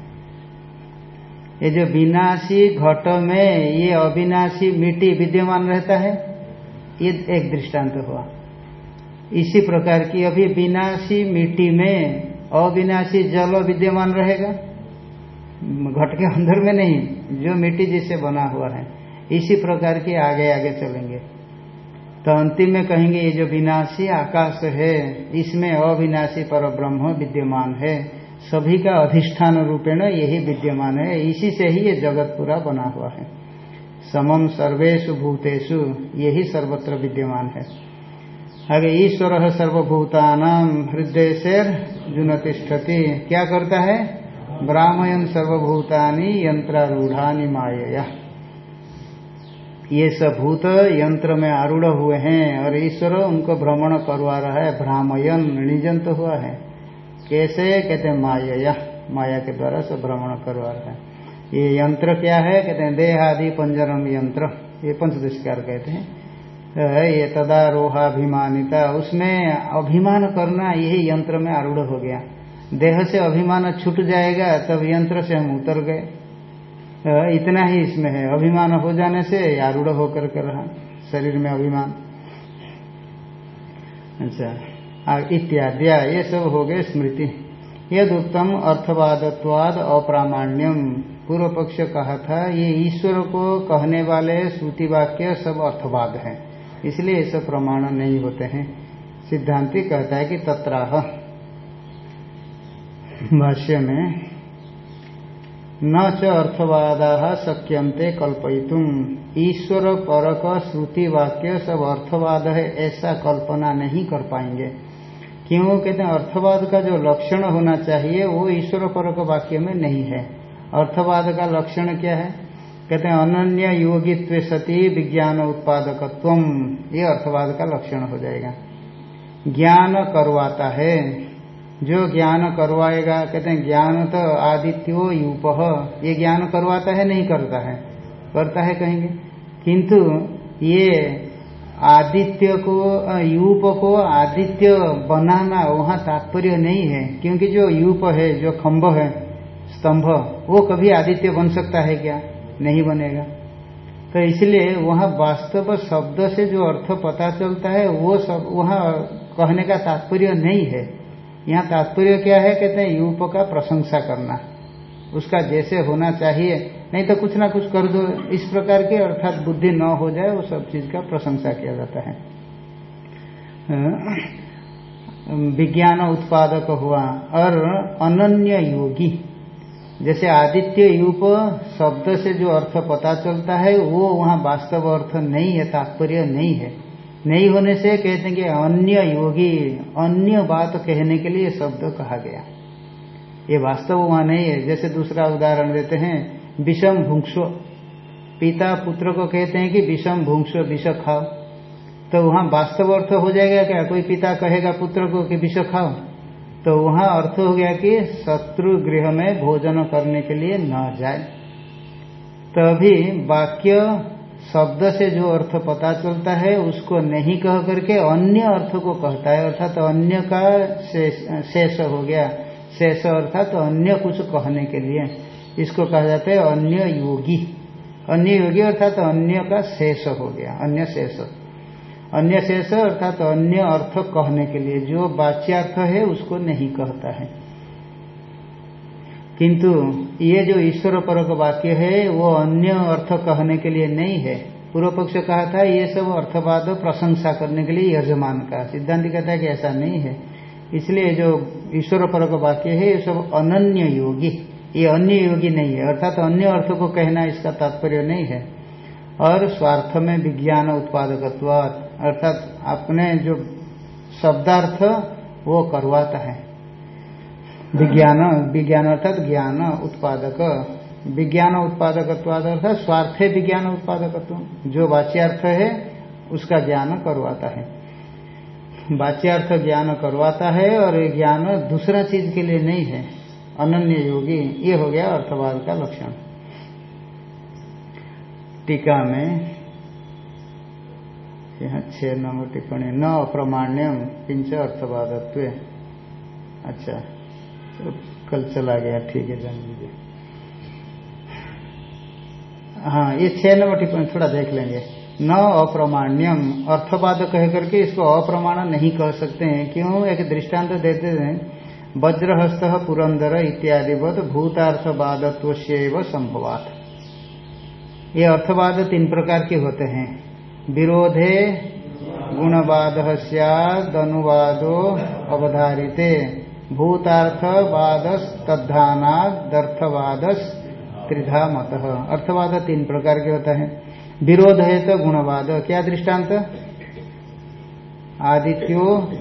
ये जो विनाशी घट में ये अविनाशी मिट्टी विद्यमान रहता है, ये एक दृष्टांत हुआ। इसी प्रकार की अभी विनाशी मिट्टी में अविनाशी जल विद्यमान रहेगा। घट के अंदर में नहीं, जो मिट्टी जिससे बना हुआ है। इसी प्रकार के आगे आगे चलेंगे। तो अंतिम में कहेंगे, ये जो विनाशी आकाश है, इसमें अविनाशी पर ब्रह्म विद्यमान है। सभी का अधिष्ठान रूपेण यही विद्यमान है। इसी से ही ये जगत पूरा बना हुआ है। समम सर्वेशु भूतेषु, यही सर्वत्र विद्यमान है। आगे, ईश्वर सर्वभूतान हृदय से जुनतिष्ठति। क्या करता है? ब्राह्मण सर्वभूतानि यंत्रारूढ़ानी माया ये सब भूत यंत्र में आरूढ़ हुए हैं और ईश्वर उनको भ्रमण करवा रहा है, भ्रामयन, निजंत हुआ है। कैसे? कहते हैं माया माया के द्वारा सब भ्रमण करवा रहा है। ये यंत्र क्या है? कहते हैं देहादि पंजरम यंत्र। ये पंचदशिकार कहते हैं। ये तदारोहाभिमानिता उसमें अभिमान करना यही यंत्र में आरूढ़ हो गया। देह से अभिमान छूट जाएगा, तब यंत्र से हम उतर गए। इतना ही इसमें है। अभिमान हो जाने से आरूढ़ होकर कर रहा। शरीर में अभिमान। अच्छा। इत्यादि। ये सब हो गए स्मृति। यद उत्तम अर्थवादत्वाद अप्रामाण्यम। पूर्व पक्ष कहा था, ये ईश्वर को कहने वाले श्रुति वाक्य सब अर्थवाद हैं। इसलिए ये सब प्रमाण नहीं होते हैं। सिद्धांति कहता है कि तत्राह। भाष्य में न च अर्थवादा शक्यंते कल्पयितुम। ईश्वर, परक, श्रुति, वाक्य सब अर्थवाद है, ऐसा कल्पना नहीं कर पाएँगे। क्यों? कहते हैं, अर्थवाद का जो लक्षण होना चाहिए, वो ईश्वर, परक, वाक्य में नहीं है। अर्थवाद का लक्षण क्या है? कहते हैं, अनन्य योगित्व सती विज्ञान उत्पादकत्व ये अर्थवाद का लक्षण हो जाएगा। ज्ञान करवाता है। जो ज्ञान करवाएगा, कहते हैं ज्ञान तो आदित्यो यूप। ये ज्ञान करवाता है, नहीं करता है? करता है कहेंगे? किंतु ये आदित्य को, यूप को आदित्य बनाना वहाँ तात्पर्य नहीं है, क्योंकि जो यूप है, जो खम्भ है, स्तंभ, वो कभी आदित्य बन सकता है क्या? नहीं बनेगा। तो इसलिए वहाँ वास्तव शब्द से जो अर्थ पता चलता है, वो सब वहाँ कहने का तात्पर्य नहीं है। यहाँ तात्पर्य क्या है? कहते हैं यूप का प्रशंसा करना। उसका जैसे होना चाहिए, नहीं तो कुछ ना कुछ कर दो। इस प्रकार के अर्थात बुद्धि न हो जाए, वो सब चीज़ का प्रशंसा किया जाता है। विज्ञान उत्पादक हुआ और अनन्य योगी। जैसे आदित्य यूप शब्द से जो अर्थ पता चलता है, वो वहाँ वास्तव अर्थ नहीं है, तात्पर्य नहीं है। नहीं होने से कहते हैं कि अन्य योगी, अन्य बात कहने के लिए शब्द कहा गया। ये वास्तव वहाँ नहीं है। जैसे दूसरा उदाहरण देते हैं, विषम भूंक्षो पिता पुत्र को कहते हैं कि विषम भूंक्षो विष खाओ तो वहाँ वास्तव अर्थ हो जाएगा क्या? कोई पिता कहेगा पुत्र को कि विष खाओ तो वहाँ अर्थ हो गया कि शत्रु गृह में भोजन करने के लिए न जाए। तभी वाक्य शब्द से जो अर्थ पता चलता है, उसको नहीं कह करके अन्य अर्थ को कहता है। अर्थात तो अन्य का शेष हो गया। शेष अर्थात तो अन्य कुछ कहने के लिए। इसको कहा जाता है अन्य योगी। अन्य योगी अर्थात तो अन्य का शेष हो गया। अन्य शेष। अन्य शेष अर्थात अन्य अर्थ कहने के लिए। जो वाच्यार्थ है, उसको नहीं कहता है। किंतु ये जो ईश्वर परक वाक्य है, वो अन्य अर्थ कहने के लिए नहीं है। पूर्व पक्ष कहा था, ये सब अर्थवाद प्रशंसा करने के लिए यजमान का। सिद्धांत कहता है कि ऐसा नहीं है। इसलिए जो ईश्वर परक वाक्य है, ये सब अनन्य योगी। ये अन्य योगी नहीं है। अर्थात तो अन्य अर्थ को कहना इसका तात्पर्य नहीं है। और स्वार्थ में विज्ञान उत्पादक अर्थात अपने जो शब्दार्थ, वो करवाता है। विज्ञान विज्ञान अर्थात ज्ञान उत्पादक। विज्ञान उत्पादक अर्थात स्वार्थे विज्ञान उत्पादकत्व। जो वाच्यार्थ है, उसका ज्ञान करवाता है। वाच्यार्थ ज्ञान करवाता है और ये ज्ञान दूसरा चीज़ के लिए नहीं है। अनन्य योगी, ये हो गया अर्थवाद का लक्षण। टीका में, यहाँ छह नंबर टिप्पणी, न अप्रमाण्यम, किंच अर्थवादत्व। अच्छा। तो कल चला गया, ठीक है, जान लीजिए। हाँ ये छह नंबर टिप्पणी थोड़ा देख लेंगे। न अप्रमाण्यम अर्थवाद कह करके इसको अप्रमाण नहीं कह सकते हैं। क्यों? एक दृष्टांत देते हैं। वज्रहस्त पुरंदर इत्यादि भूतार्थवादत्व संभवात। ये अर्थवाद तीन प्रकार के होते हैं। विरोधे, गुणवाद सनुवादो अवधारिते। भूतार्थवाद तद्धानादर्थवाद त्रिधा मत। अर्थवाद तीन प्रकार के होता है। विरोध है तो गुणवाद। क्या दृष्टांत? आदित्यो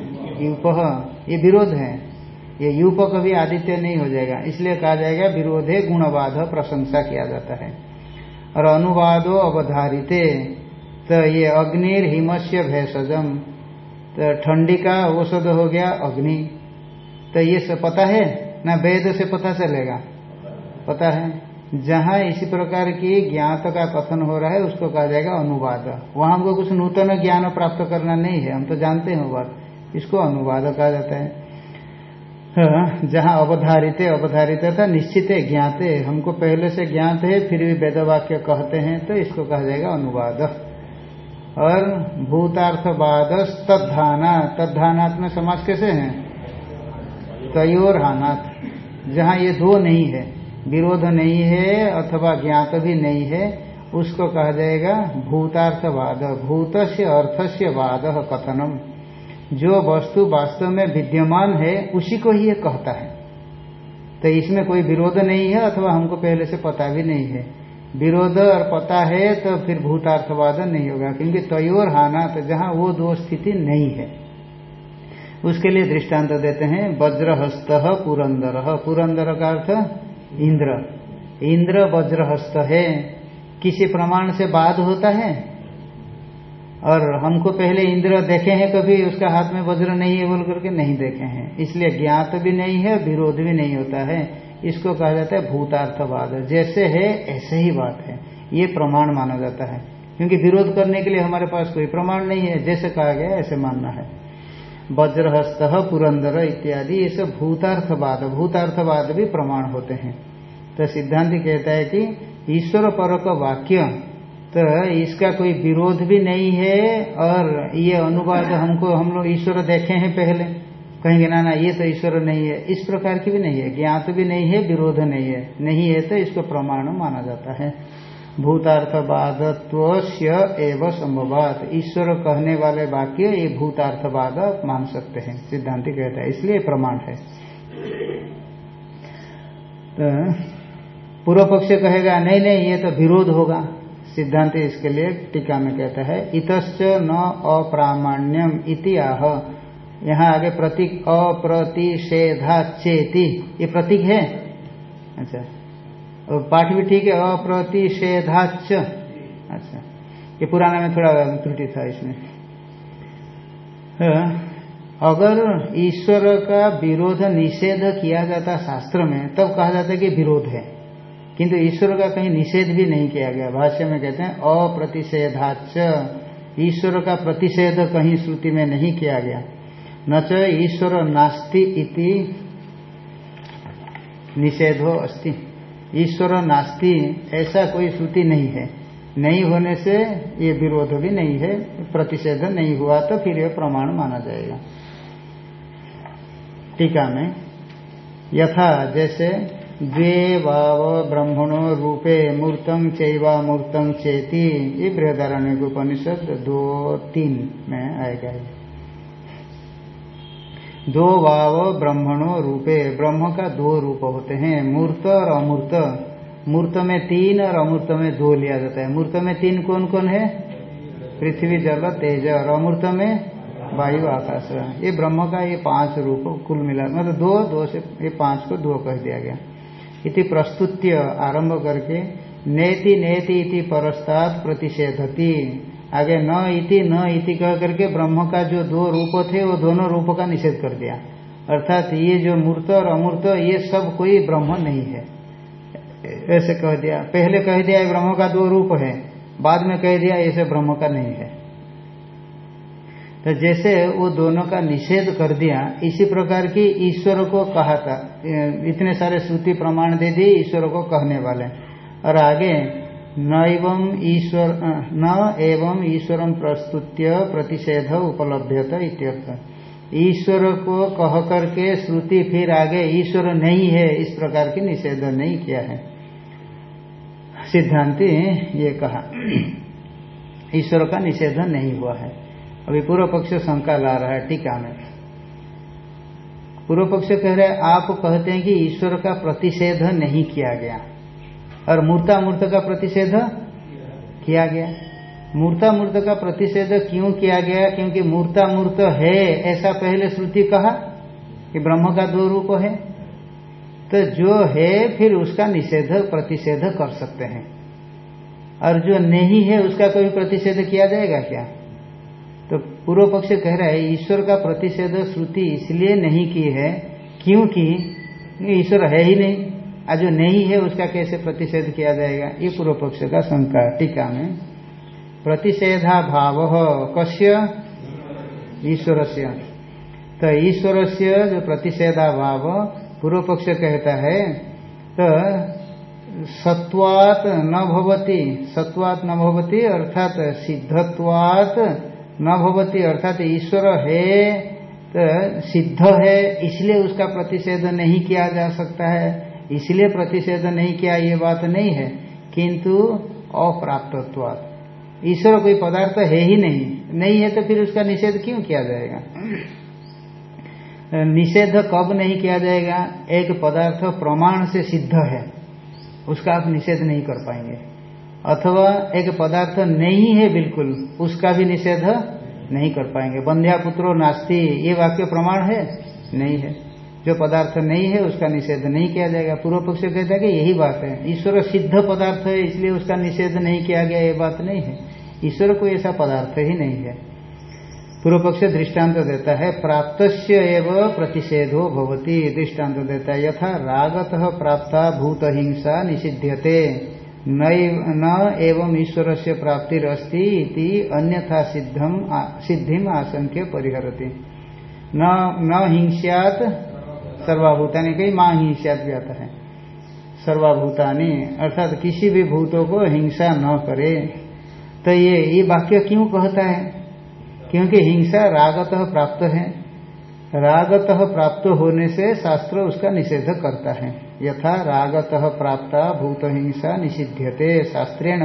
यूप। ये विरोध है। ये यूप कभी आदित्य नहीं हो जाएगा। इसलिए कहा जाएगा विरोधे गुणवाद, प्रशंसा किया जाता है। और अनुवादो अवधारित। तो ये अग्निर हिमस्य भेषजम। तो ठंडी का औषध हो गया अग्नि। तो ये सब पता है? ना वेद से पता चलेगा? पता है? जहाँ इसी प्रकार की ज्ञात का कथन हो रहा है उसको कहा जाएगा अनुवाद। वहाँ हमको कुछ नूतन ज्ञान प्राप्त करना नहीं है। हम तो जानते हैं बात। इसको अनुवाद कहा जाता है। हाँ, जहाँ अवधारित अवधारित था निश्चित है ज्ञात हमको पहले से ज्ञात है फिर भी वेद वाक्य कहते हैं तो इसको कहा जाएगा अनुवाद। और भूतार्थवाद तद्धाना तद्धानात् में समाज कैसे है? तयोर हानाथ जहाँ ये दो नहीं है, विरोध नहीं है अथवा ज्ञात भी नहीं है, उसको कहा जाएगा भूतार्थवाद भूत से अर्थ से वाद कथनम। जो वस्तु वास्तव में विद्यमान है, उसी को ही ये कहता है। तो इसमें कोई विरोध नहीं है अथवा हमको पहले से पता भी नहीं है। विरोध और पता है तो फिर भूतार्थवाद नहीं होगा, क्योंकि तयोर हाना तो जहाँ वो दो स्थिति नहीं है। उसके लिए दृष्टांत देते हैं, वज्रहस्त पुरंदर। पुरंदर का अर्थ इंद्र। इंद्र वज्रहस्त है। किसी प्रमाण से बाद होता है? और हमको पहले इंद्र देखे हैं, कभी उसका हाथ में वज्र नहीं है बोल करके नहीं देखे हैं। इसलिए ज्ञात भी नहीं है, विरोध भी नहीं होता है। इसको कहा जाता है भूतार्थवाद। जैसे है, ऐसे ही बात है। ये प्रमाण माना जाता है। क्योंकि विरोध करने के लिए हमारे पास कोई प्रमाण नहीं है। जैसे कहा गया, ऐसे मानना है। वज्रहस्त, पुरंदर इत्यादि, ये सब भूतार्थवाद भूतार्थवाद भी प्रमाण होते हैं। तो सिद्धांत कहता है कि ईश्वर पर वाक्य तो इसका कोई विरोध भी नहीं है, और ये अनुवाद हमको, हम लोग ईश्वर देखे हैं पहले। कहेंगे, ना ना, ये तो ईश्वर नहीं है। इस प्रकार की भी नहीं है। ज्ञात भी नहीं है, विरोध नहीं है। नहीं है तो इसको प्रमाण माना जाता है। भूतार्थवादत्व एवं संभवात। ईश्वर कहने वाले वाक्य ये भूतार्थवाद मान सकते हैं, सिद्धांति कहता है। इसलिए प्रमाण है। तो पूर्व पक्ष कहेगा, नहीं नहीं, ये तो विरोध होगा। सिद्धांत इसके लिए टीका में कहता है, इतश्च न अप्रामाण्यम इति आह। यहाँ आगे प्रतीक अप्रतिषेधा चेती ये प्रतीक है? अच्छा। और पाठ भी ठीक है अप्रतिषेधाच अच्छा ये पुराना में थोड़ा त्रुटि था इसमें। हाँ, अगर ईश्वर का विरोध निषेध किया जाता शास्त्र में तब कहा जाता है कि विरोध है। किंतु ईश्वर का कहीं निषेध भी नहीं किया गया। भाष्य में कहते हैं अप्रतिषेधाच ईश्वर का प्रतिषेध कहीं श्रुति में नहीं किया गया। न च ईश्वर नास्ति इति निषेधो अस्ति। ईश्वर नास्ति, ऐसा कोई श्रुति नहीं है। नहीं होने से ये विरोध भी नहीं है, प्रतिषेध नहीं हुआ तो फिर यह प्रमाण माना जाएगा। टीका में, यथा, जैसे द्वे वाव ब्रह्मणो रूपे मूर्तम चैवा मूर्तम चेती, ये बृहदारण्य उपनिषद दो तीन में आएगा दो वाव ब्रह्मणो रूपे, ब्रह्म का दो रूप होते हैं, मूर्त और अमूर्त। मूर्त में तीन और अमूर्त में दो लिया जाता है। मूर्त में तीन कौन कौन है? पृथ्वी जल तेज और अमूर्त में वायु, आकाश। ये ब्रह्म का ये पाँच रूप कुल मिला मतलब दो दो से ये पाँच को दो कह दिया गया। इति प्रस्तुत्य आरंभ करके, नेति नेति इति परस्ताद प्रतिषेधती। आगे न इति न इति कह करके ब्रह्म का जो दो रूप थे, वो दोनों रूपों का निषेध कर दिया। अर्थात ये जो मूर्त और अमूर्त, ये सब कोई ब्रह्म नहीं है। ऐसे कह दिया। पहले कह दिया ब्रह्म का दो रूप है, बाद में कह दिया ऐसे ब्रह्म का नहीं है। तो जैसे वो दोनों का निषेध कर दिया, इसी प्रकार की ईश्वर को कहा था। इतने सारे श्रुति प्रमाण दे दिए, ईश्वर को कहने वाले। और आगे न एवं ईश्वर प्रस्तुत्य प्रतिषेध उपलब्धता इत्यर्थ। ईश्वर को कह करके श्रुति फिर आगे ईश्वर नहीं है, इस प्रकार की निषेध नहीं किया है। सिद्धांति ये कहा, ईश्वर का निषेध नहीं हुआ है। अभी पूर्व पक्ष शंका ला रहा है टीका में। पूर्व पक्ष कह रहे आप कहते हैं कि ईश्वर का प्रतिषेध नहीं किया गया। और मूर्ता मूर्त का प्रतिषेध किया गया। मूर्ता मूर्त का प्रतिषेध क्यों किया गया? क्योंकि मूर्ता मूर्त है, ऐसा पहले श्रुति कहा कि ब्रह्म का दो रूप है। तो जो है, फिर उसका निषेध, प्रतिषेध कर सकते हैं। और जो नहीं है, उसका कोई प्रतिषेध किया जाएगा क्या? तो पूर्व पक्ष कह रहा है, ईश्वर का प्रतिषेध श्रुति इसलिए नहीं की है, क्योंकि ईश्वर है ही नहीं। आज जो नहीं है, उसका कैसे प्रतिषेध किया जाएगा? ये पूर्व पक्ष का शंका टीका में। प्रतिषेधा भाव कस्य? ईश्वर से तो ईश्वर से जो प्रतिषेधा भाव पूर्व पक्ष कहता है तो सत्वात न भवती। सत्वात न भवती, अर्थात सिद्धत्वात न भवती, अर्थात ईश्वर है तो सिद्ध है, इसलिए उसका प्रतिषेध नहीं किया जा सकता है। इसलिए प्रतिषेध नहीं किया, ये बात नहीं है। किंतु अप्राप्तत्वात्। ईश्वर कोई पदार्थ है ही नहीं। नहीं है तो फिर उसका निषेध क्यों किया जाएगा? निषेध कब नहीं किया जाएगा? एक पदार्थ प्रमाण से सिद्ध है। उसका आप निषेध नहीं कर पाएँगे। अथवा एक पदार्थ नहीं है बिल्कुल, उसका भी निषेध नहीं कर पाएँगे। बंध्या पुत्रो नास्ती, ये वाक्य प्रमाण है? नहीं है। जो पदार्थ नहीं है, उसका निषेध नहीं किया जाएगा। पूर्व पक्ष कहता है कि यही बात है। ईश्वर सिद्ध पदार्थ है, इसलिए उसका निषेध नहीं किया गया, ये बात नहीं है। ईश्वर को ऐसा पदार्थ ही नहीं है। पूर्व पक्ष दृष्टांत देता है प्राप्त एवं प्रतिषेधो भवती, दृष्टांत देता है। यथा रागत प्राप्त भूत हिंसा निषिध्यते न एवं ईश्वर से प्राप्तिरस्ती अन्यथा सिद्धम सिद्धि आशंक्य परिहरती। न हिंस्यात सर्वाभूतानी कहीं माँ भी आता है। सर्वाभूतानी, अर्थात किसी भी भूतों को हिंसा न करे। तो ये ये वाक्य क्यों कहता है? क्योंकि हिंसा रागतः प्राप्त है। रागतः प्राप्त होने से शास्त्र उसका निषेध करता है। यथा रागतः प्राप्त भूत हिंसा निषिध्यते, शास्त्रेण।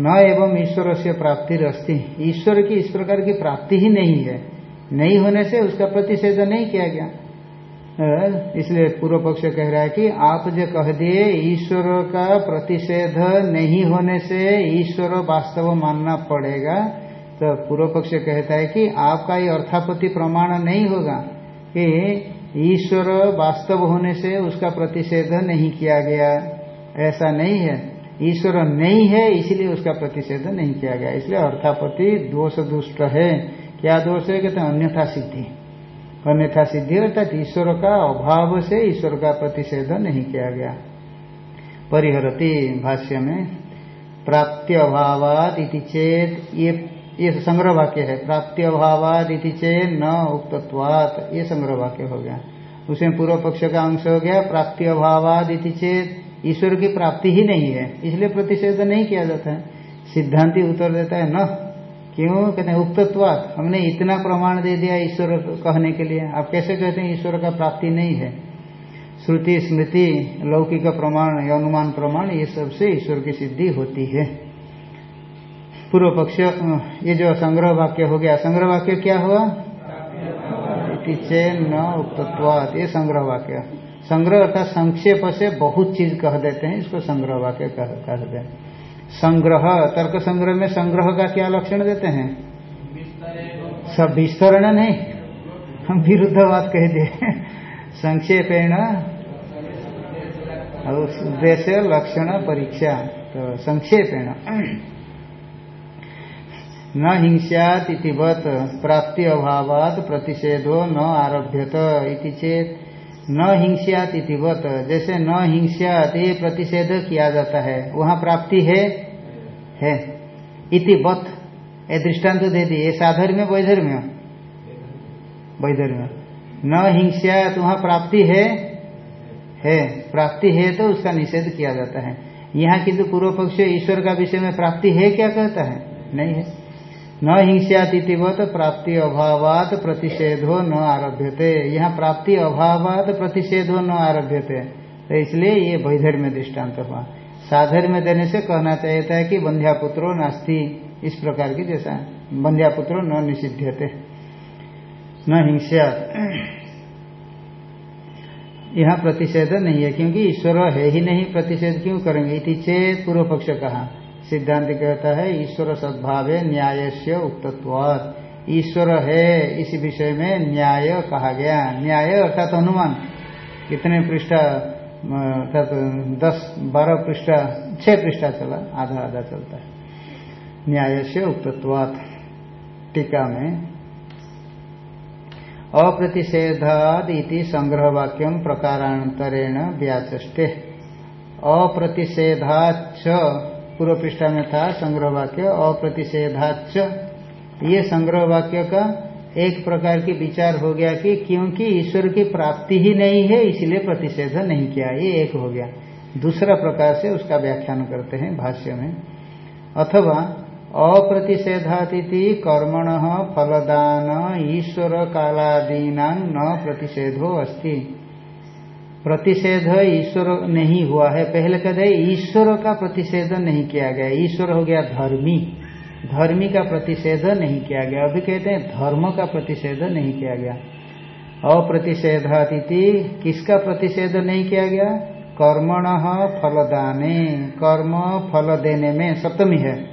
न एवं ईश्वर से प्राप्ति रस्ती ईश्वर की इस प्रकार की प्राप्ति ही नहीं है। नहीं होने से उसका प्रतिषेध नहीं किया गया। इसलिए पूर्व पक्ष कह रहा है कि आप जो कह दिए, ईश्वर का प्रतिषेध नहीं होने से ईश्वर वास्तव मानना पड़ेगा। तो पूर्व पक्ष कहता है कि आपका ये अर्थापति प्रमाण नहीं होगा कि ईश्वर वास्तव होने से उसका प्रतिषेध नहीं किया गया। ऐसा नहीं है। ईश्वर नहीं है, इसलिए उसका प्रतिषेध नहीं किया गया। इसलिए अर्थापति दोष दुष्ट है। क्या दोष है? कहते अन्यथा सिद्धि। अन्यथा सिद्धि अर्थात ईश्वर का अभाव से ईश्वर का प्रतिषेध नहीं किया गया। परिहरती भाष्य में प्राप्ति अभावाद इति चेत, ये ये संग्रह वाक्य है प्राप्ति अभावाद इति चेत न उक्तत्वात, ये संग्रह वाक्य हो गया। उसमें पूर्व पक्ष का अंश हो गया प्राप्ति अभावाद इति चेत ईश्वर की प्राप्ति ही नहीं है, इसलिए प्रतिषेध नहीं किया जाता है। सिद्धांति उत्तर देता है, न। क्यों? कहते हैं, उक्तत्वात। हमने इतना प्रमाण दे दिया ईश्वर कहने के लिए। आप कैसे कहते हैं, ईश्वर का प्राप्ति नहीं है? श्रुति, स्मृति, लौकिक प्रमाण या अनुमान प्रमाण, ये सबसे ईश्वर की सिद्धि होती है। पूर्व पक्ष, ये जो संग्रह वाक्य हो गया, संग्रह वाक्य क्या हुआ? न उक्तत्वात। ये संग्रह वाक्य। संग्रह अर्थात संक्षेप से बहुत चीज़ कह देते हैं, इसको संग्रह वाक्य कहते हैं। संग्रह, तर्क संग्रह में संग्रह का क्या लक्षण देते हैं? सब विस्तरण नहीं। हम विरुद्ध बात कह दिए। संक्षेपेण, उद्देश्य, लक्षण, परीक्षा। तो संक्षेपेण। न हिंसात इतिवत प्राप्ति अभावात, प्रतिषेधो न आरभ्यत चेत न हिंसात इतिवत जैसे न हिंसात ये प्रतिषेध किया जाता है, वहाँ प्राप्ति है? है। इतिवत ये दृष्टांत दे दिए, ये साधर्म्य, वैधर्म्य? वैधर्म्य। न हिंसात वहाँ प्राप्ति है? है। प्राप्ति है तो उसका निषेध किया जाता है। यहाँ किंतु पूर्व पक्ष ईश्वर का विषय में प्राप्ति है क्या कहता है? नहीं है। न हिंस्यातिवत प्राप्ति अभावात प्रतिषेधो न आरभ्यते। यहाँ प्राप्ति अभावात प्रतिषेधो न आरभ्यते। तो इसलिए ये वैधर में दृष्टांत हुआ। साधर में देने से कहना चाहिए था कि बंध्यापुत्रो नास्ति। इस प्रकार की जैसा बंध्यापुत्रो न निषिध्यते। न हिंसा यहाँ प्रतिषेध नहीं है, क्योंकि ईश्वर है ही नहीं प्रतिषेध क्यों करेंगे? इति चेत पूर्व पक्ष कहा। सिद्धांत कहता है, ईश्वर सद्भाव न्याय से उक्तत्वाद ईश्वर है, इस विषय में न्याय कहा गया। न्याय अर्थात अनुमान कितने पृष्ठ अर्थात दस, बारह पृष्ठ, छह पृष्ठा चला, आधा आधा चलता है। न्याय से उक्तत्वात। टीका में, अप्रतिषेधाद इति संग्रह वाक्यम प्रकारांतरेण व्याचे अप्रतिषेधाच पूर्व पृष्ठा में था संग्रह वाक्य अप्रतिषेधाच ये संग्रह वाक्य का एक प्रकार की विचार हो गया कि क्योंकि ईश्वर की प्राप्ति ही नहीं है, इसलिए प्रतिषेध नहीं किया। ये एक हो गया। दूसरा प्रकार से उसका व्याख्यान करते हैं भाष्य में। अथवा, अप्रतिषेधातिथि कर्मण फलदान ईश्वर कालादीना न प्रतिषेधो अस्ति। प्रतिषेध ईश्वर नहीं हुआ है। पहले कहते ईश्वर का प्रतिषेध नहीं किया गया। ईश्वर हो गया धर्मी। धर्मी का प्रतिषेध नहीं किया गया। अभी कहते हैं, धर्म का प्रतिषेध नहीं किया गया। अप्रतिषेधातिथि किसका प्रतिषेध नहीं किया गया? कर्मण फलदाने। कर्म फल देने में सप्तमी है।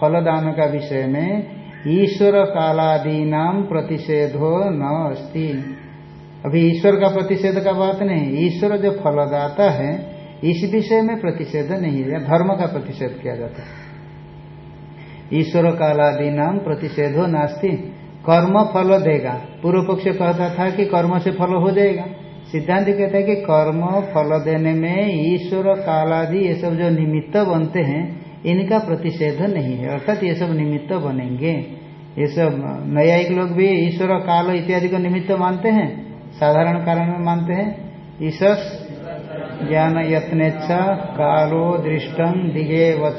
फलदान का विषय में ईश्वर कालादीना प्रतिषेधो न अस्ति अभी ईश्वर का प्रतिषेध का बात नहीं, ईश्वर जो फलदाता है, इस विषय में प्रतिषेध नहीं है धर्म का प्रतिषेध किया जाता है। ईश्वर कालादि नाम प्रतिषेधो नास्ति, कर्म फल देगा। पूर्व पक्ष कहता था कि कर्म से फल हो जाएगा। सिद्धांत कहता है कि कर्म फल देने में ईश्वर कालादि, ये सब जो निमित्त बनते हैं, इनका प्रतिषेध नहीं है। अर्थात ये सब निमित्त बनेंगे। ये सब न्यायिक लोग भी ईश्वर काल इत्यादि को निमित्त मानते हैं। साधारण कारण में मानते हैं? ईशस ज्ञान यत्नेच्छा कालो दृष्टम दिगे वच।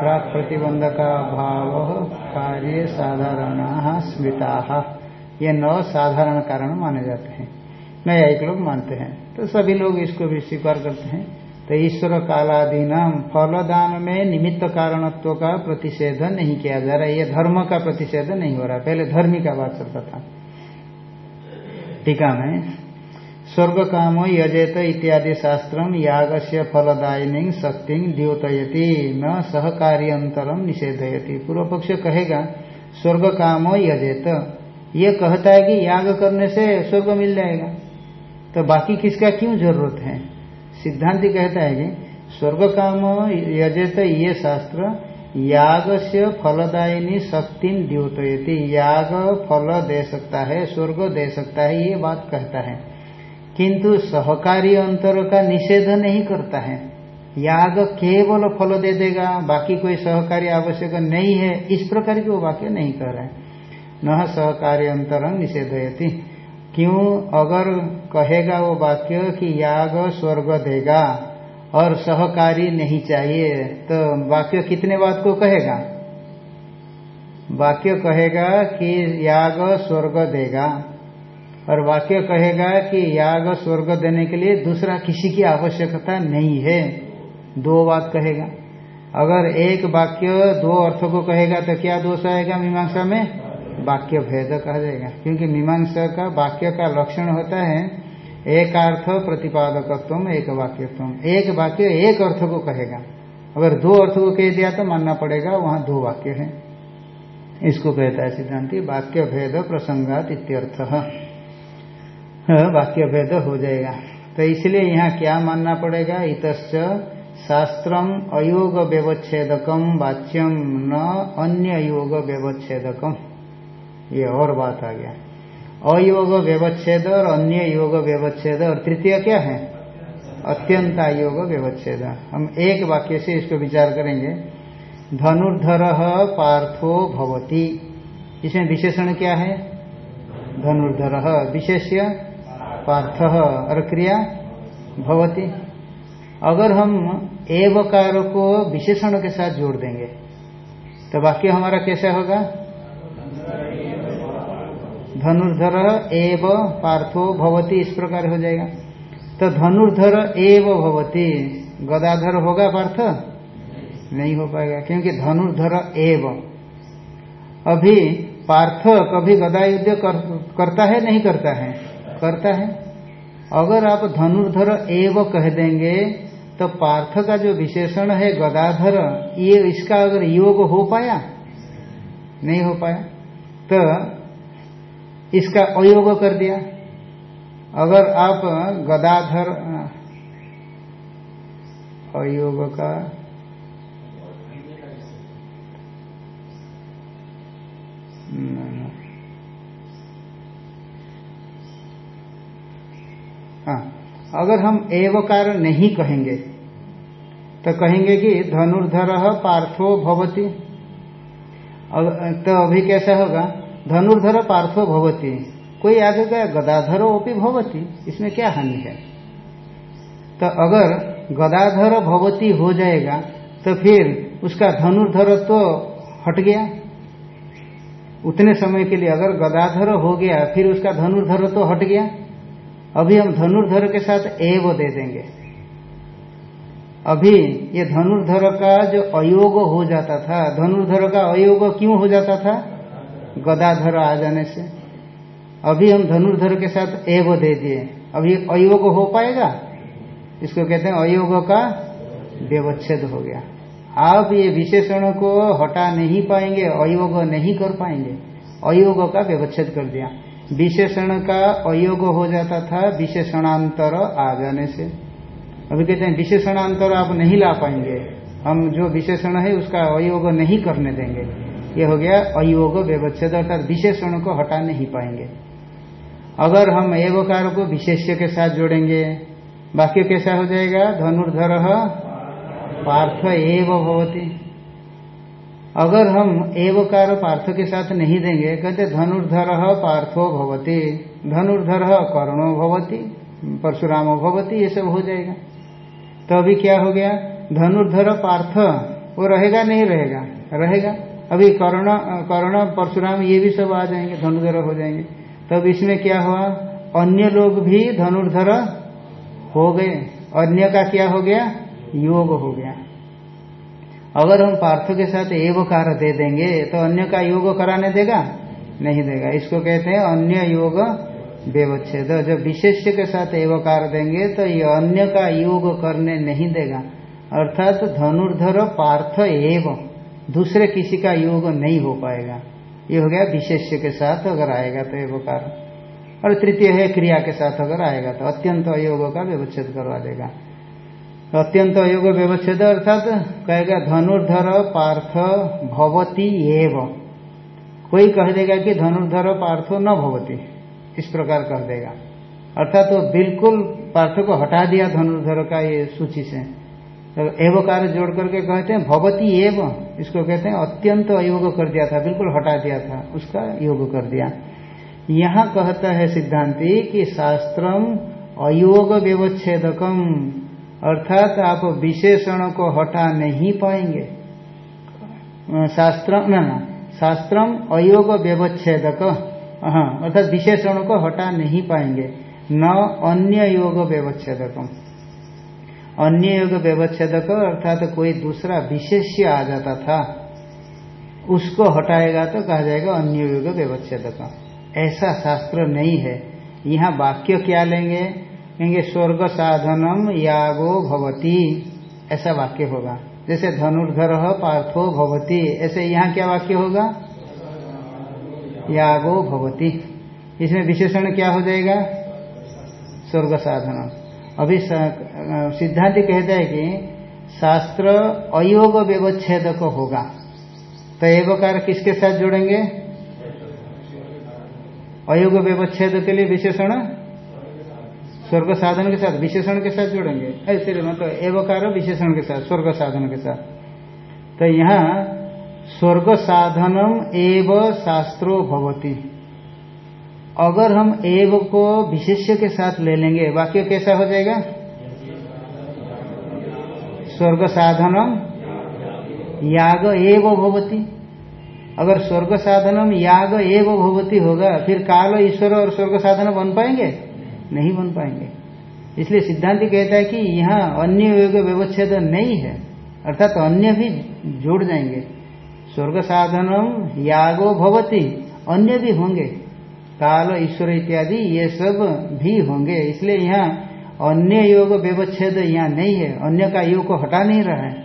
प्राक प्रतिबंध का भाव कार्य साधारण स्मृता। ये नौ साधारण कारण माने जाते हैं। नया एक लोग मानते हैं। तो सभी लोग इसको भी स्वीकार करते हैं। तो ईश्वर कालादीनाम फलदान में निमित्त कारणत्व का प्रतिषेध नहीं किया जा रहा ये धर्म का प्रतिषेध नहीं हो रहा। पहले धर्मी का बात चलता था। टीका में स्वर्ग काम यजेत इत्यादि शास्त्र याग से फलदायिनी शक्ति द्योतयति, न सहकार्यंतरम निषेधयति। पूर्व पक्ष कहेगा स्वर्ग काम यजेत। ये कहता है कि याग करने से स्वर्ग मिल जाएगा। तो बाकी किसका क्यों ज़रूरत है? सिद्धांति कहता है कि स्वर्ग काम यजेत ये शास्त्र याग से फलदायिनी शक्ति द्योतयती। याग फल दे सकता है, स्वर्ग दे सकता है, ये बात कहता है। किंतु सहकारी अंतर का निषेध नहीं करता है। याग केवल फल दे देगा, बाकी कोई सहकारी आवश्यक नहीं है। इस प्रकार की वो वाक्य नहीं कह रहा है। न सहकारी अंतर निषेधयती। क्यों? अगर कहेगा वो वाक्य कि याग स्वर्ग देगा और सहकारी नहीं चाहिए। तो वाक्य कितने बात को कहेगा? वाक्य कहेगा कि याग स्वर्ग देगा। और वाक्य कहेगा कि याग स्वर्ग देने के लिए दूसरा किसी की आवश्यकता नहीं है। दो बात कहेगा। अगर एक वाक्य दो अर्थों को कहेगा तो क्या दोष आएगा मीमांसा में? वाक्य भेद कहा जाएगा। क्योंकि मीमांसा का वाक्य का लक्षण होता है एक अर्थ प्रतिपादकत्व एक वाक्यत्व एक वाक्य एक अर्थ को कहेगा। अगर दो अर्थ को कह दिया तो मानना पड़ेगा, वहाँ दो वाक्य है। इसको कहता है सिद्धांति वाक्य भेद प्रसंगात इत्यर्थ। वाक्य भेद हो जाएगा। तो इसलिए यहाँ क्या मानना पड़ेगा? इत शास्त्रम अयोग व्यवच्छेदकम, वाच्यम न अन्य योग व्यवच्छेदकम। ये और बात आ गया। अयोग व्यवच्छेद और अन्य योग व्यवच्छेद और तृतीय क्या है? अत्यंत योग व्यवच्छेद। हम एक वाक्य से इसको विचार करेंगे। धनुर्धर पार्थो भवती। इसमें विशेषण क्या है? धनुर्धर विशेष्य, पार्थ और क्रिया भवती। अगर हम एवकार को विशेषण के साथ जोड़ देंगे तो वाक्य हमारा कैसा होगा? धनुर्धर एव पार्थो भवती इस प्रकार हो जाएगा। तो धनुर्धर एव भवती। गदाधर होगा पार्थ? नहीं हो पाएगा क्योंकि धनुर्धर एव। अभी पार्थ कभी गदा युद्ध कर, करता है नहीं करता है? करता है। अगर आप धनुर्धर एव कह देंगे तो पार्थ का जो विशेषण है गदाधर ये इसका अगर योग हो पाया? नहीं हो पाया। तो इसका अयोग कर दिया। अगर आप गदाधर अयोग का हाँ अगर हम एवकार नहीं कहेंगे तो कहेंगे कि धनुर्धर पार्थो भवती। तो अभी कैसा होगा? धनुर्धर पार्श्व भवती। कोई आगे गया गदाधर ओपी भवती, इसमें क्या हानि है? तो अगर गदाधर भवती हो जाएगा तो फिर उसका धनुर्धर तो हट गया। उतने समय के लिए अगर गदाधर हो गया, फिर उसका धनुर्धर तो हट गया। अभी हम धनुर्धर के साथ एव दे देंगे। अभी ये धनुर्धर का जो अयोग हो जाता था, धनुर्धर का अयोग क्यों हो जाता था? गदाधर आ जाने से। अभी हम धनुर्धर के साथ एव दे दिए। अभी अयोग हो पाएगा? इसको कहते हैं अयोग का व्यवच्छेद हो गया। आप ये विशेषण को हटा नहीं पाएँगे, अयोग नहीं कर पाएँगे। अयोग का व्यवच्छेद कर दिया। विशेषण का अयोग हो जाता था विशेषणांतर आ जाने से। अभी कहते हैं विशेषणांतर आप नहीं ला पाएँगे। हम जो विशेषण है उसका अयोग नहीं करने देंगे। ये हो गया अयोग व्यवच्छेद अर्थात विशेषण को हटा नहीं पाएँगे। अगर हम एवकार को विशेष्य के साथ जोड़ेंगे, वाक्य कैसा हो जाएगा? धनुर्धर पार्थ एव भवती। अगर हम एवकार पार्थ के साथ नहीं देंगे, कहते धनुर्धर पार्थो भवती, धनुर्धर कर्णो भवती, परशुराम भवती, ये सब हो जाएगा। तो अभी क्या हो गया? धनुर्धर पार्थ, वो रहेगा नहीं रहेगा? रहेगा। अभी कर्ण कर्ण, परशुराम ये भी सब आ जाएँगे, धनुर्धर हो जाएँगे। तब इसमें क्या हुआ? अन्य लोग भी धनुर्धर हो गए। अन्य का क्या हो गया? योग हो गया। अगर हम पार्थ के साथ एवकार दे देंगे तो अन्य का योग कराने देगा? नहीं देगा। इसको कहते हैं अन्य योग व्यवच्छेद। जब विशेष्य के साथ एवकार देंगे तो ये अन्य का योग करने नहीं देगा। अर्थात तो धनुर्धर पार्थ एव। दूसरे किसी का योग नहीं हो पाएगा। ये हो गया विशेष्य के साथ अगर आएगा तो एवकार और तृतीय है क्रिया के साथ अगर आएगा तो अत्यंत अयोग का व्यवच्छेद करवा देगा। तो अत्यंत अयोग व्यवच्छेद अर्थात कहेगा, धनुर्धर पार्थ भवती एव। कोई कह देगा कि धनुर्धर पार्थो न भवती, इस प्रकार कह देगा। अर्थात तो बिल्कुल पार्थ को हटा दिया धनुर्धर का ये सूची से। एवकार जोड़ करके कहते हैं, भवती एव, इसको कहते हैं, अत्यंत अयोग कर दिया था, बिल्कुल हटा दिया था, उसका योग कर दिया। यहाँ कहता है सिद्धांति कि शास्त्रम अयोग व्यवच्छेदकम, अर्थात आप विशेषण को हटा नहीं पाएँगे। शास्त्र न शास्त्रम अयोग व्यवच्छेदक हाँ अर्थात विशेषणों को हटा नहीं पाएँगे, न अन्य योग व्यवच्छेदकम। अन्य योग व्यवच्छेदक, अर्थात तो कोई दूसरा विशेष्य आ जाता था, उसको हटाएगा तो कहा जाएगा अन्य योग व्यवच्छेदक। ऐसा शास्त्र नहीं है। यहाँ वाक्य क्या लेंगे? कहेंगे, स्वर्ग साधनम यागो भवती। ऐसा वाक्य होगा। जैसे धनुर्धर पार्थो भवती, ऐसे यहाँ क्या वाक्य होगा? यागो भवती। इसमें विशेषण क्या हो जाएगा? स्वर्ग साधन अभी सिद्धांत कहता है कि शास्त्र अयोग व्यवच्छेद को होगा। तो एवकार किसके साथ जोड़ेंगे? अयोग व्यवच्छेद के लिए विशेषण? स्वर्ग साधन के साथ। विशेषण के साथ जोड़ेंगे। ऐसे मतलब एवकार विशेषण के साथ, स्वर्ग साधन के साथ। तो यहाँ स्वर्ग साधनम एव शास्त्रो भवती। अगर हम एव को विशेष्य के साथ ले लेंगे, वाक्य कैसा हो जाएगा? स्वर्ग साधनम याग एव भवती। अगर स्वर्ग साधनम याग एव भवती होगा, फिर काल, ईश्वर और स्वर्ग साधन बन पाएँगे? नहीं बन पाएँगे। इसलिए सिद्धांत कहता है कि यहाँ अन्य योग व्यवच्छेद नहीं है, अर्थात तो अन्य भी जोड़ जाएँगे। स्वर्ग साधनम यागो भवती, अन्य भी होंगे। काल ईश्वर इत्यादि, ये सब भी होंगे। इसलिए यहाँ अन्य योग व्यवच्छेद यहाँ नहीं है। अन्य का योग को हटा नहीं रहा है।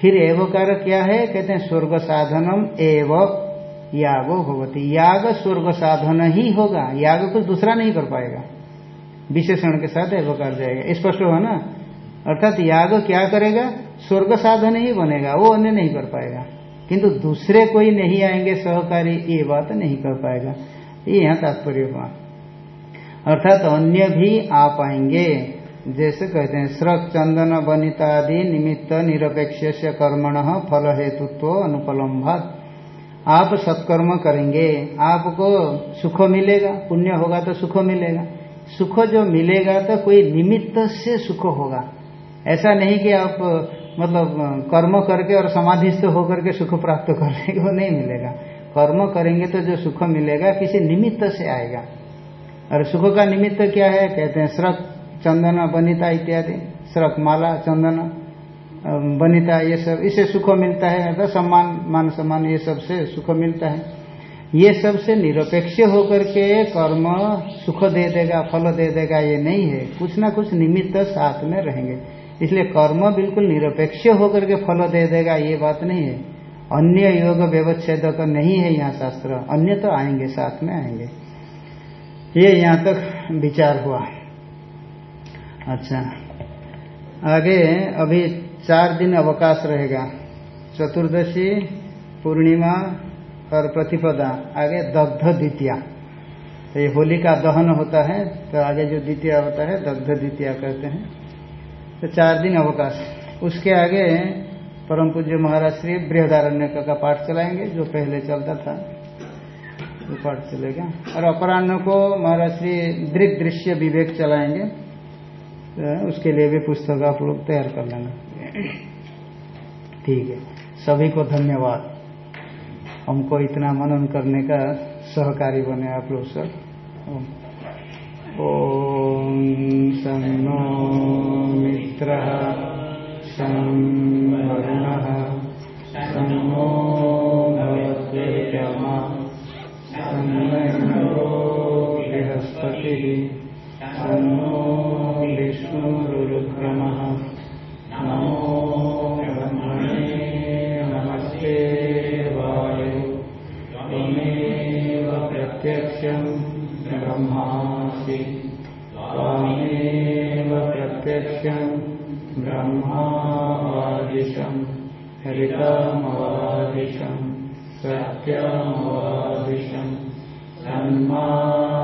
फिर एवकार क्या है? कहते हैं, स्वर्ग साधनम एव यागो भवती। याग स्वर्ग साधन ही होगा। याग कुछ दूसरा नहीं कर पाएगा। विशेषण के साथ एवकार जाएगा। स्पष्ट हो ना? अर्थात याग क्या करेगा? स्वर्ग साधन ही बनेगा। वो अन्य नहीं कर पाएगा। किंतु दूसरे कोई नहीं आएँगे सहकारी, ये बात नहीं कर पाएगा। ये यहाँ तात्पर्य हुआ। अर्थात तो अन्य भी आ पाएँगे जैसे कहते हैं, स्रक चंदन बनितादि निमित्त निरपेक्ष से कर्मण फल हेतुत्व अनुपलम्भात। आप सत्कर्म करेंगे, आपको सुख मिलेगा, पुण्य होगा तो सुख मिलेगा। सुख जो मिलेगा तो कोई निमित्त से सुख होगा। ऐसा नहीं कि आप मतलब कर्म करके और समाधिस्थ होकर के सुख प्राप्त करने को नहीं मिलेगा। कर्म करेंगे तो जो सुख मिलेगा किसी निमित्त से आएगा। और सुख का निमित्त क्या है? कहते हैं श्रक चंदन बनिता इत्यादि श्रक माला, चंदन बनिता ये सब, इससे सुख मिलता है, अर्थात सम्मान, मान सम्मान, ये सबसे सुख मिलता है। ये सबसे निरपेक्ष होकर के कर्म सुख दे देगा, फल दे देगा, ये नहीं है। कुछ ना कुछ निमित्त साथ में रहेंगे। इसलिए कर्म बिल्कुल निरपेक्ष होकर के फल दे देगा, ये बात नहीं है। अन्य योग व्यवच्छेद नहीं है यहाँ शास्त्र। अन्य तो आएँगे, साथ में आएँगे। ये यहाँ तक विचार हुआ। अच्छा। आगे, अभी चार दिन अवकाश रहेगा। चतुर्दशी, पूर्णिमा और प्रतिपदा। आगे दग्ध द्वितीया। तो ये होली का दहन होता है तो आगे जो द्वितीय होता है, दग्ध द्वितीया कहते हैं। तो चार दिन अवकाश। उसके आगे परम पूज्य महाराज श्री बृहदारण्य का पाठ चलाएँगे, जो पहले चलता था, वो पाठ चलेगा। और अपराह्न को महाराज श्री दृग दृश्य विवेक चलाएँगे तो उसके लिए भी पुस्तक आप लोग तैयार कर लेना। ठीक है। सभी को धन्यवाद। हमको इतना मनन करने का सहकारी बने आप लोग सर ओम सन्नो मित्र। ः नमो नयद्वैमः नमो ब्रह्मणे नमस्ते वायु। स्वमेव प्रत्यक्षं ब्रह्मासि। प्रत्यक्षम् ब्रह्मा स्फुरितमवादिशम् सत्यमवादिशम् सन्मागे